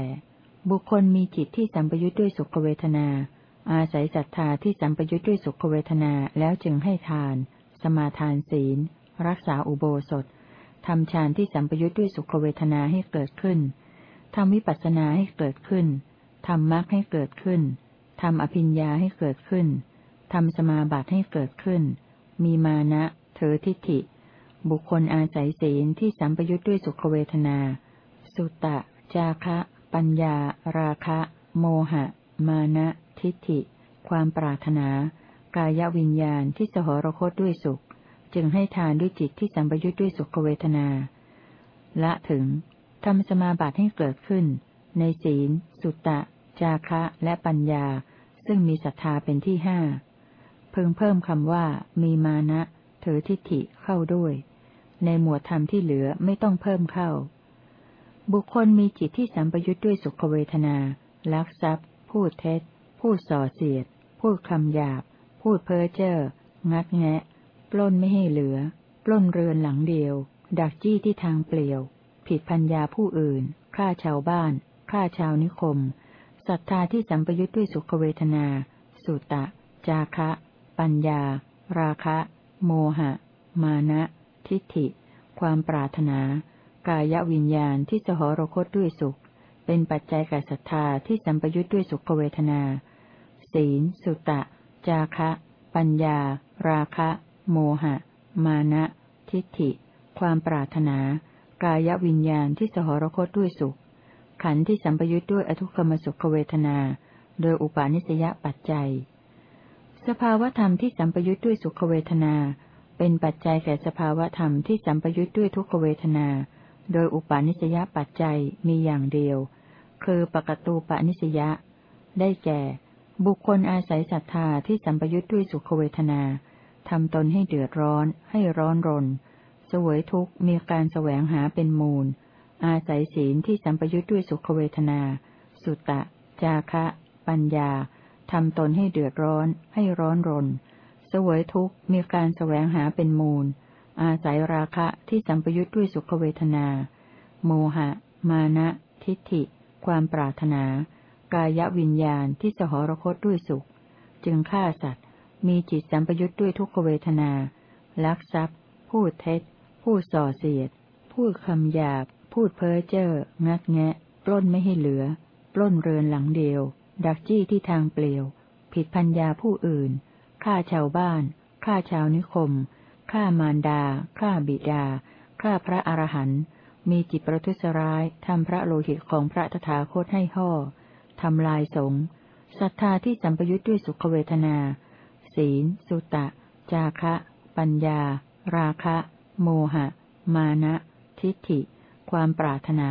บุคคลมีจิตที่สัมปยุทธ์ด้วยสุขเวทนา อาศัยศรัทธาที่สัมปยุทธ์ด้วยสุขเวทนาแล้วจึงให้ทาน สมาทานศีล รักษาอุโบสถทำฌานที่สัมปยุทธ์ด้วยสุขเวทนาให้เกิดขึ้น ทำวิปัสสนาให้เกิดขึ้น ทำมรรคให้เกิดขึ้น ทำอภิญญาให้เกิดขึ้น ทำสมาบัติให้เกิดขึ้น มีมานะเถอทิฏฐิ บุคคลอาศัยศีลที่สัมปยุทธ์ด้วยสุขเวทนา สุตตะจาคะ ปัญญา ราคะ โมหะ มานะ ทิฏฐิ ความปรารถนา กายวิญญาณที่สหรคตด้วยสุข จึงให้ทานด้วยจิตที่สัมปยุทธ์ด้วยสุขเวทนา ละถึง ทำสมาบัติให้เกิดขึ้น ในศีล สุตตะ จาคะ และปัญญา ซึ่งมีศรัทธาเป็นที่ห้าเพิ่งเพิ่มคำว่า มีมานะเถอทิฏฐิเข้าด้วย ในหมวดธรรมที่เหลือไม่ต้องเพิ่มเข้า บุคคลมีจิตที่สัมปยุทธ์ด้วยสุขเวทนา ลักทรัพย์ พูดเท็จ พูดส่อเสียด พูดคำหยาบ พูดเพ้อเจ้อ งัดแงะ ปล้นไม่ให้เหลือ ปล้นเรือนหลังเดียว ดักจี้ที่ทางเปลี่ยว ผิดพัญญาผู้อื่นฆ่าชาวบ้านฆ่าชาวนิคมศรัทธาที่สัมปยุทธ์ด้วยสุขเวทนา สุตะ จาคะ ปัญญา ราคะ โมหะ มานะ ทิฏฐิ ความปรารถนา กายวิญญาณที่สหรคตด้วยสุข เป็นปัจจัยแก่ศรัทธาที่สัมปยุทธ์ด้วยสุขเวทนา ศีล สุตะ จาคะ ปัญญา ราคะ โมหะ มานะ ทิฏฐิ ความปรารถนา กายวิญญาณที่สหรคตด้วยสุข ขันธ์ที่สัมปยุทธ์ด้วยอทุกขมสุขเวทนา โดยอุปาณิสยปัจจัย สภาวธรรมที่สัมปยุทธ์ด้วยสุขเวทนา เป็นปัจจัยแก่สภาวธรรมที่สัมปยุทธ์ด้วยทุกขเวทนา โดยอุปาณิสยปัจจัยมีอย่างเดียว คือปกตูปนิสยะ ได้แก่ บุคคลอาศัยศรัทธาที่สัมปยุทธ์ด้วยสุขเวทนาทำตนให้เดือดร้อน ให้ร้อนรน สวยทุกข์มีการแสวงหาเป็นมูล อาศัยศีลที่สัมปยุทธ์ด้วยสุขเวทนา สุตะ จาคะ ปัญญาทำตนให้เดือดร้อน ให้ร้อนรน สวยทุกข์มีการแสวงหาเป็นมูล อาศัยราคะที่สัมปยุทธ์ด้วยสุขเวทนา โมหะ มานะ ทิฏฐิ ความปรารถนา กายวิญญาณที่สหรคตด้วยสุข จึงฆ่าสัตว์ มีจิตสัมปยุทธ์ด้วยทุกขเวทนา ลักทรัพย์ พูดเท็จ พูดส่อเสียด พูดคำหยาบ พูดเพ้อเจ้อ งัดแงะ ปล้นไม่ให้เหลือ ปล้นเรือนหลังเดียว ดักจี้ที่ทางเปลี่ยว ผิดพัญญาผู้อื่น ฆ่าชาวบ้าน ฆ่าชาวนิคม ฆ่ามารดา ฆ่าบิดา ฆ่าพระอรหันต์ มีจิตประทุษร้าย ทำพระโลหิตของพระตถาคตให้ห่อ ทำลายสงศรัทธาที่สัมปยุทธ์ด้วยสุขเวทนา ศีศีลสุตะ จาคะ ปัญญา ราคะ โมหะ มานะ ทิฏฐิ ความปรารถนา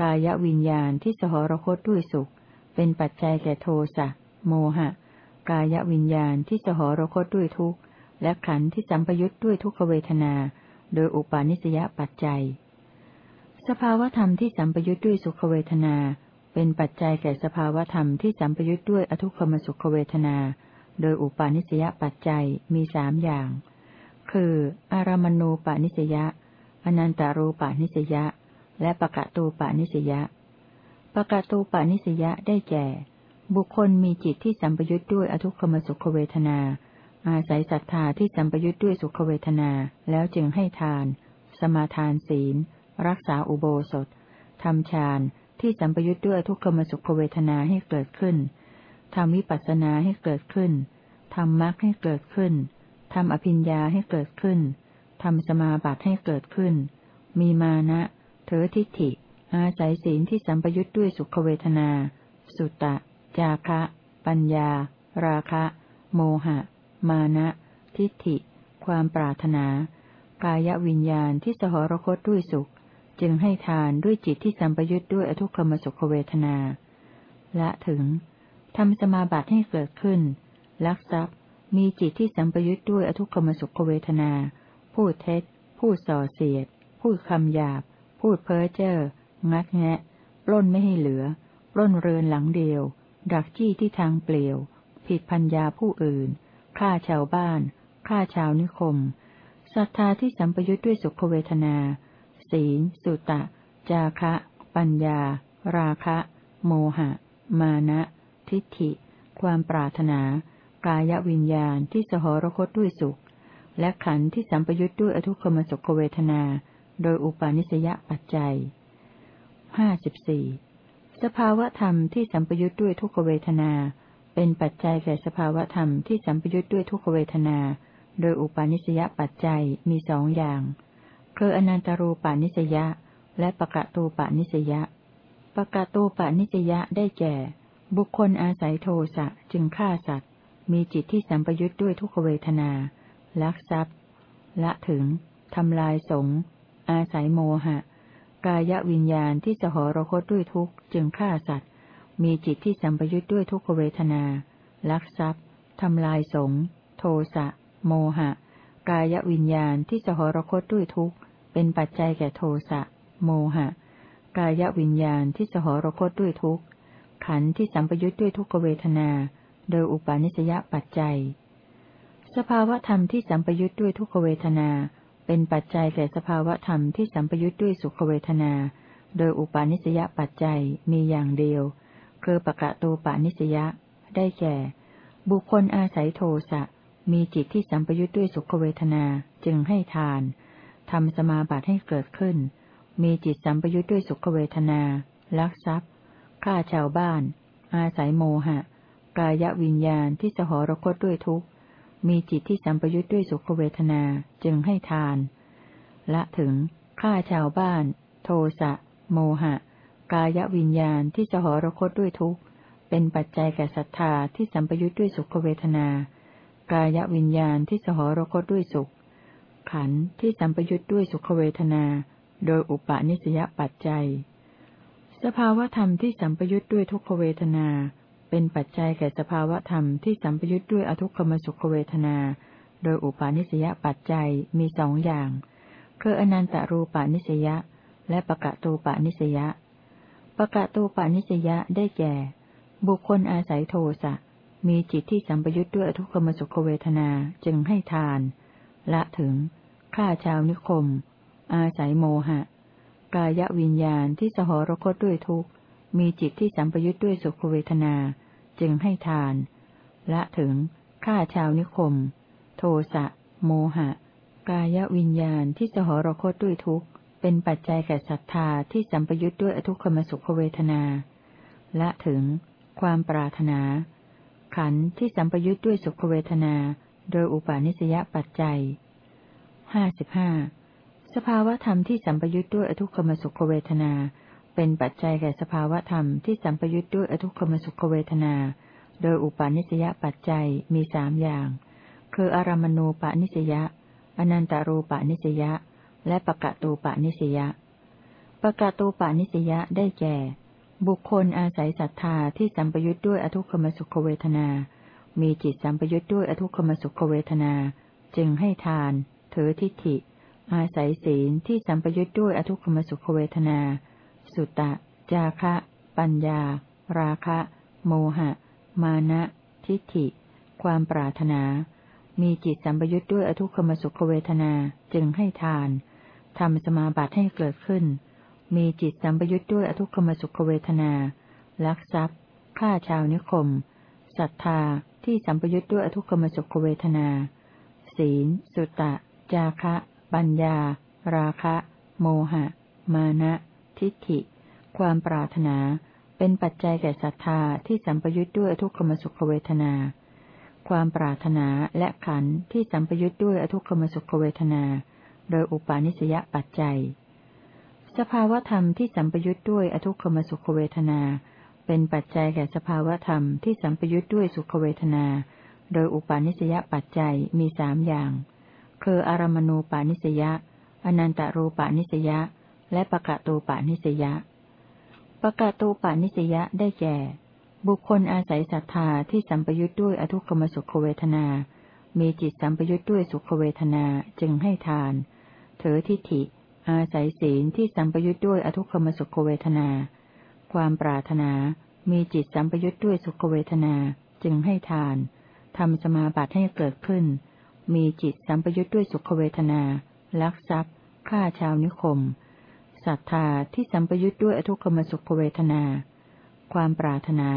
กายวิญญาณที่สหรคตด้วยสุข เป็นปัจจัยแก่โทสะ โมหะ กายวิญญาณที่สหรคตด้วยทุกข์และขันธ์ที่สัมปยุทธ์ด้วยทุกขเวทนา โดยอุปาณิสยปัจจัย สภาวธรรมที่สัมปยุทธ์ด้วยสุขเวทนา เป็นปัจจัยแก่สภาวธรรมที่สัมปยุทธ์ด้วยอทุกขมสุขเวทนา โดยอุปาณิสยปัจจัยมีสามอย่าง คือ อารามณูปานิสยาอนันตารูปานิสยาและปะกะตูปานิสยาปะกะตูปานิสยาได้แก่ บุคคลมีจิตที่สัมปยุทธ์ด้วยอทุกขมสุขเวทนา อาศัยศรัทธาที่สัมปยุทธ์ด้วยสุขเวทนา แล้วจึงให้ทาน สมาทานศีล รักษาอุโบสถทำฌานที่สัมปยุทธ์ด้วยทุกขมสุขเวทนาให้เกิดขึ้นทำวิปัสสนาให้เกิดขึ้นทำมรรคให้เกิดขึ้น ทำอภิญญาให้เกิดขึ้น ทำสมาบัติให้เกิดขึ้น มีมานะเถอทิฏฐิ อาศัยศีลที่สัมปยุทธ์ด้วยสุขเวทนา สุตตะ จาคะ ปัญญา ราคะ โมหะ มานะ ทิฏฐิ ความปรารถนา กายวิญญาณที่สหรคตด้วยสุข จึงให้ทานด้วยจิตที่สัมปยุทธ์ด้วยอทุกขมสุขเวทนา และถึง ทำสมาบัติให้เกิดขึ้น ลักทรัพย์ มีจิตที่สัมปยุทธ์ด้วยอทุกขมสุขเวทนา พูดเท็จ พูดส่อเสียด พูดคำหยาบ พูดเพ้อเจ้อ งัดแงะ ปล้นไม่ให้เหลือ ปล้นเรือนหลังเดียว ดักจี้ที่ทางเปลี่ยว ผิดพัญญาผู้อื่น ฆ่าชาวบ้าน ฆ่าชาวนิคม ศรัทธาที่สัมปยุทธ์ด้วยสุขเวทนา ศีล สุตะ จาคะ ปัญญา ราคะ โมหะ มานะ ทิฏฐิ ความปรารถนา กายวิญญาณที่สหรคตด้วยสุข และขันธ์ที่สัมปยุทธ์ด้วยอทุกขมสุขเวทนา โดยอุปาณิสยปัจจัยห้าสิบสี่สภาวธรรมที่สัมปยุทธ์ด้วยทุกขเวทนา เป็นปัจจัยแก่สภาวธรรมที่สัมปยุทธ์ด้วยทุกขเวทนา โดยอุปาณิสยปัจจัยมีสองอย่าง คืออนันตรูปานิสยาและปะกะตูปานิสยาปะกะตูปานิสยาได้แก่ บุคคลอาศัยโทสะจึงฆ่าสัตว์ มีจิตที่สัมปยุทธ์ด้วยทุกขเวทนา ลักทรัพย์ ละถึง ทำลายสง อาศัยโมหะ กายวิญญาณที่จะหรคตด้วยทุกจึงฆ่าสัตว์ มีจิตที่สัมปยุทธ์ด้วยทุกขเวทนา ลักทรัพย์ ทำลายสง โทสะ โมหะ กายวิญญาณที่จะหรคตด้วยทุกเป็นปัจจัยแก่โทสะ โมหะ กายวิญญาณที่จะหรคตด้วยทุกข์ขันธ์ที่สัมปยุทธ์ด้วยทุกขเวทนา โดยอุปาณิสยปัจจัย สภาวธรรมที่สัมปยุทธ์ด้วยทุกขเวทนา เป็นปัจจัยแก่สภาวธรรมที่สัมปยุทธ์ด้วยสุขเวทนา โดยอุปาณิสยปัจจัยมีอย่างเดียว คือปะกะตูปาณิสยาได้แก่ บุคคลอาศัยโทสะมีจิตที่สัมปยุทธ์ด้วยสุขเวทนาจึงให้ทานทำสมาบัติให้เกิดขึ้น มีจิตสัมปยุทธ์ด้วยสุขเวทนา ลักทรัพย์ฆ่าชาวบ้าน อาศัยโมหะ กายวิญญาณที่สหรคตด้วยทุกข์ มีจิตที่สัมปยุทธ์ด้วยสุขเวทนาจึงให้ทาน ละถึงฆ่าชาวบ้าน โทสะโมหะ กายวิญญาณที่สหรคตด้วยทุกข์ เป็นปัจจัยแก่ศรัทธาที่สัมปยุทธ์ด้วยสุขเวทนา กายวิญญาณที่สหรคตด้วยสุข ขันธ์ที่สัมปยุทธ์ด้วยสุขเวทนา โดยอุปาณิสยปัจจัย สภาวธรรมที่สัมปยุทธ์ด้วยทุกขเวทนา เป็นปัจจัยแก่สภาวธรรมที่สัมปยุทธ์ด้วยอทุกขมสุขเวทนา โดยอุปาณิสยปัจจัยมีสองอย่าง คืออนันตรูปานิสยาและปะกะตูปานิสยาปะกะตูปานิสยาได้แก่ บุคคลอาศัยโทสะมีจิตที่สัมปยุทธ์ด้วยอทุกขมสุขเวทนาจึงให้ทาน ละถึงฆ่าชาวนิคม อาศัยโมหะ กายวิญญาณที่สหรคตด้วยทุกข์ มีจิตที่สัมปยุทธ์ด้วยสุขเวทนา จึงให้ทาน ละถึงฆ่าชาวนิคม โทสะ โมหะ กายวิญญาณที่สหรคตด้วยทุกข์ เป็นปัจจัยแก่ศรัทธาที่สัมปยุทธ์ด้วยอทุกขมสุขเวทนา ละถึง ความปรารถนา ขันธ์ที่สัมปยุทธ์ด้วยสุขเวทนา โดยอุปาณิสยปัจจัยห้าสิบห้าสภาวธรรมที่สัมปยุทธ์ด้วยอทุกขมสุขเวทนา เป็นปัจจัยแก่สภาวธรรมที่สัมปยุทธ์ด้วยอทุกขมสุขเวทนา โดยอุปาณิสยปัจจัยมีสามอย่าง คืออารามณูปนิสยาอนันตารูปนิสยาและปะกะตูปนิสยาปะกะตูปนิสยาได้แก่ บุคคลอาศัยศรัทธาที่สัมปยุทธ์ด้วยอทุกขมสุขเวทนา มีจิตสัมปยุทธ์ด้วยอทุกขมสุขเวทนา จึงให้ทานถือทิฏฐิ อาศัยศีลที่สัมปยุทธ์ด้วยอทุกขมสุขเวทนา สุตตะ จาคะ ปัญญา ราคะ โมหะ มานะ ทิฏฐิ ความปรารถนา มีจิตสัมปยุทธ์ด้วยอทุกขมสุขเวทนาจึงให้ทานทำสมาบัติให้เกิดขึ้น มีจิตสัมปยุทธ์ด้วยอทุกขมสุขเวทนา ลักทรัพย์ ฆ่าชาวนิคม ศรัทธาที่สัมปยุทธ์ด้วยอทุกขมสุขเวทนา ศีล สุตตะจาคะ ปัญญา ราคะ โมหะ มานะ ทิฏฐิ ความปรารถนา เป็นปัจจัยแก่ศรัทธาที่สัมปยุทธ์ด้วยอทุกขมสุขเวทนา ความปรารถนาและขันธ์ที่สัมปยุทธ์ด้วยอทุกขมสุขเวทนา โดยอุปาณิสยปัจจัย สภาวธรรมที่สัมปยุทธ์ด้วยอทุกขมสุขเวทนา เป็นปัจจัยแก่สภาวธรรมที่สัมปยุทธ์ด้วยสุขเวทนา โดยอุปาณิสยปัจจัยมีสามอย่าง คืออารมณูปาณิสยาอนันตารูปาณิสยา และปะกะตูปาณิสยาปะกะตูปาณิสยาได้แก่ บุคคลอาศัยศรัทธาที่สัมปยุทธ์ด้วยอทุกขมสุขเวทนา มีจิตสัมปยุทธ์ด้วยสุขเวทนาจึงให้ทาน เถอทิฏฐิ อาศัยศีลที่สัมปยุทธ์ด้วยอทุกขมสุขเวทนา ความปรารถนา มีจิตสัมปยุทธ์ด้วยสุขเวทนาจึงให้ทานทำสมาบัติให้เกิดขึ้น มีจิตสัมปยุทธ์ด้วยสุขเวทนา ลักทรัพย์ ฆ่าชาวนิคม ศรัทธาที่สัมปยุทธ์ด้วยอทุกขมสุขเวทนา ความปรารถนา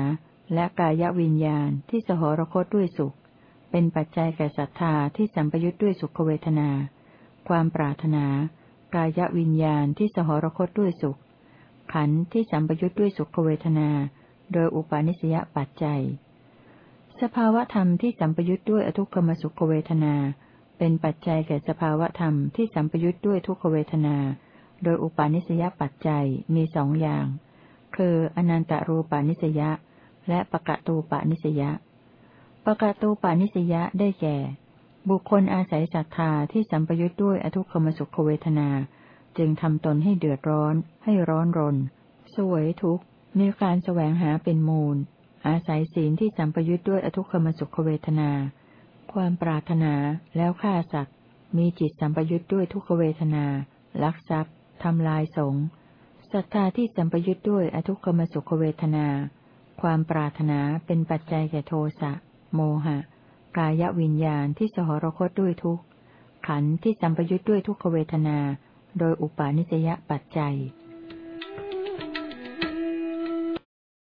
และกายวิญญาณที่สหรคตด้วยสุข เป็นปัจจัยแก่ศรัทธาที่สัมปยุทธ์ด้วยสุขเวทนา ความปรารถนา กายวิญญาณที่สหรคตด้วยสุข ขันธ์ที่สัมปยุทธ์ด้วยสุขเวทนา โดยอุปาณิสยปัจจัย สภาวธรรมที่สัมปยุทธ์ด้วยอทุกขมสุขเวทนา เป็นปัจจัยแก่สภาวธรรมที่สัมปยุทธ์ด้วยทุกขเวทนา โดยอุปาณิสยปัจจัยมีสองอย่าง คืออนันตารูปาณิสยาและปะกะตูปาณิสยาปะกะตูปาณิสยาได้แก่ บุคคลอาศัยศรัทธาที่สัมปยุทธ์ด้วยอทุกขมสุขเวทนา จึงทำตนให้เดือดร้อน ให้ร้อนรน สวยทุกข์ มีการแสวงหาเป็นมูล อาศัยศีลที่สัมปยุทธ์ด้วยอทุกขมสุขเวทนา ความปรารถนาแล้วฆ่าสัตว์ มีจิตสัมปยุทธ์ด้วยทุกขเวทนา ลักทรัพย์ ทำลายสงศรัทธาที่สัมปยุทธ์ด้วยอทุกขมสุขเวทนา ความปรารถนาเป็นปัจจัยแก่โทสะ โมหะ กายวิญญาณที่สหรคตด้วยทุกข์ขันที่สัมปยุทธ์ด้วยทุกขเวทนา โดยอุปาณิสยปัจจัย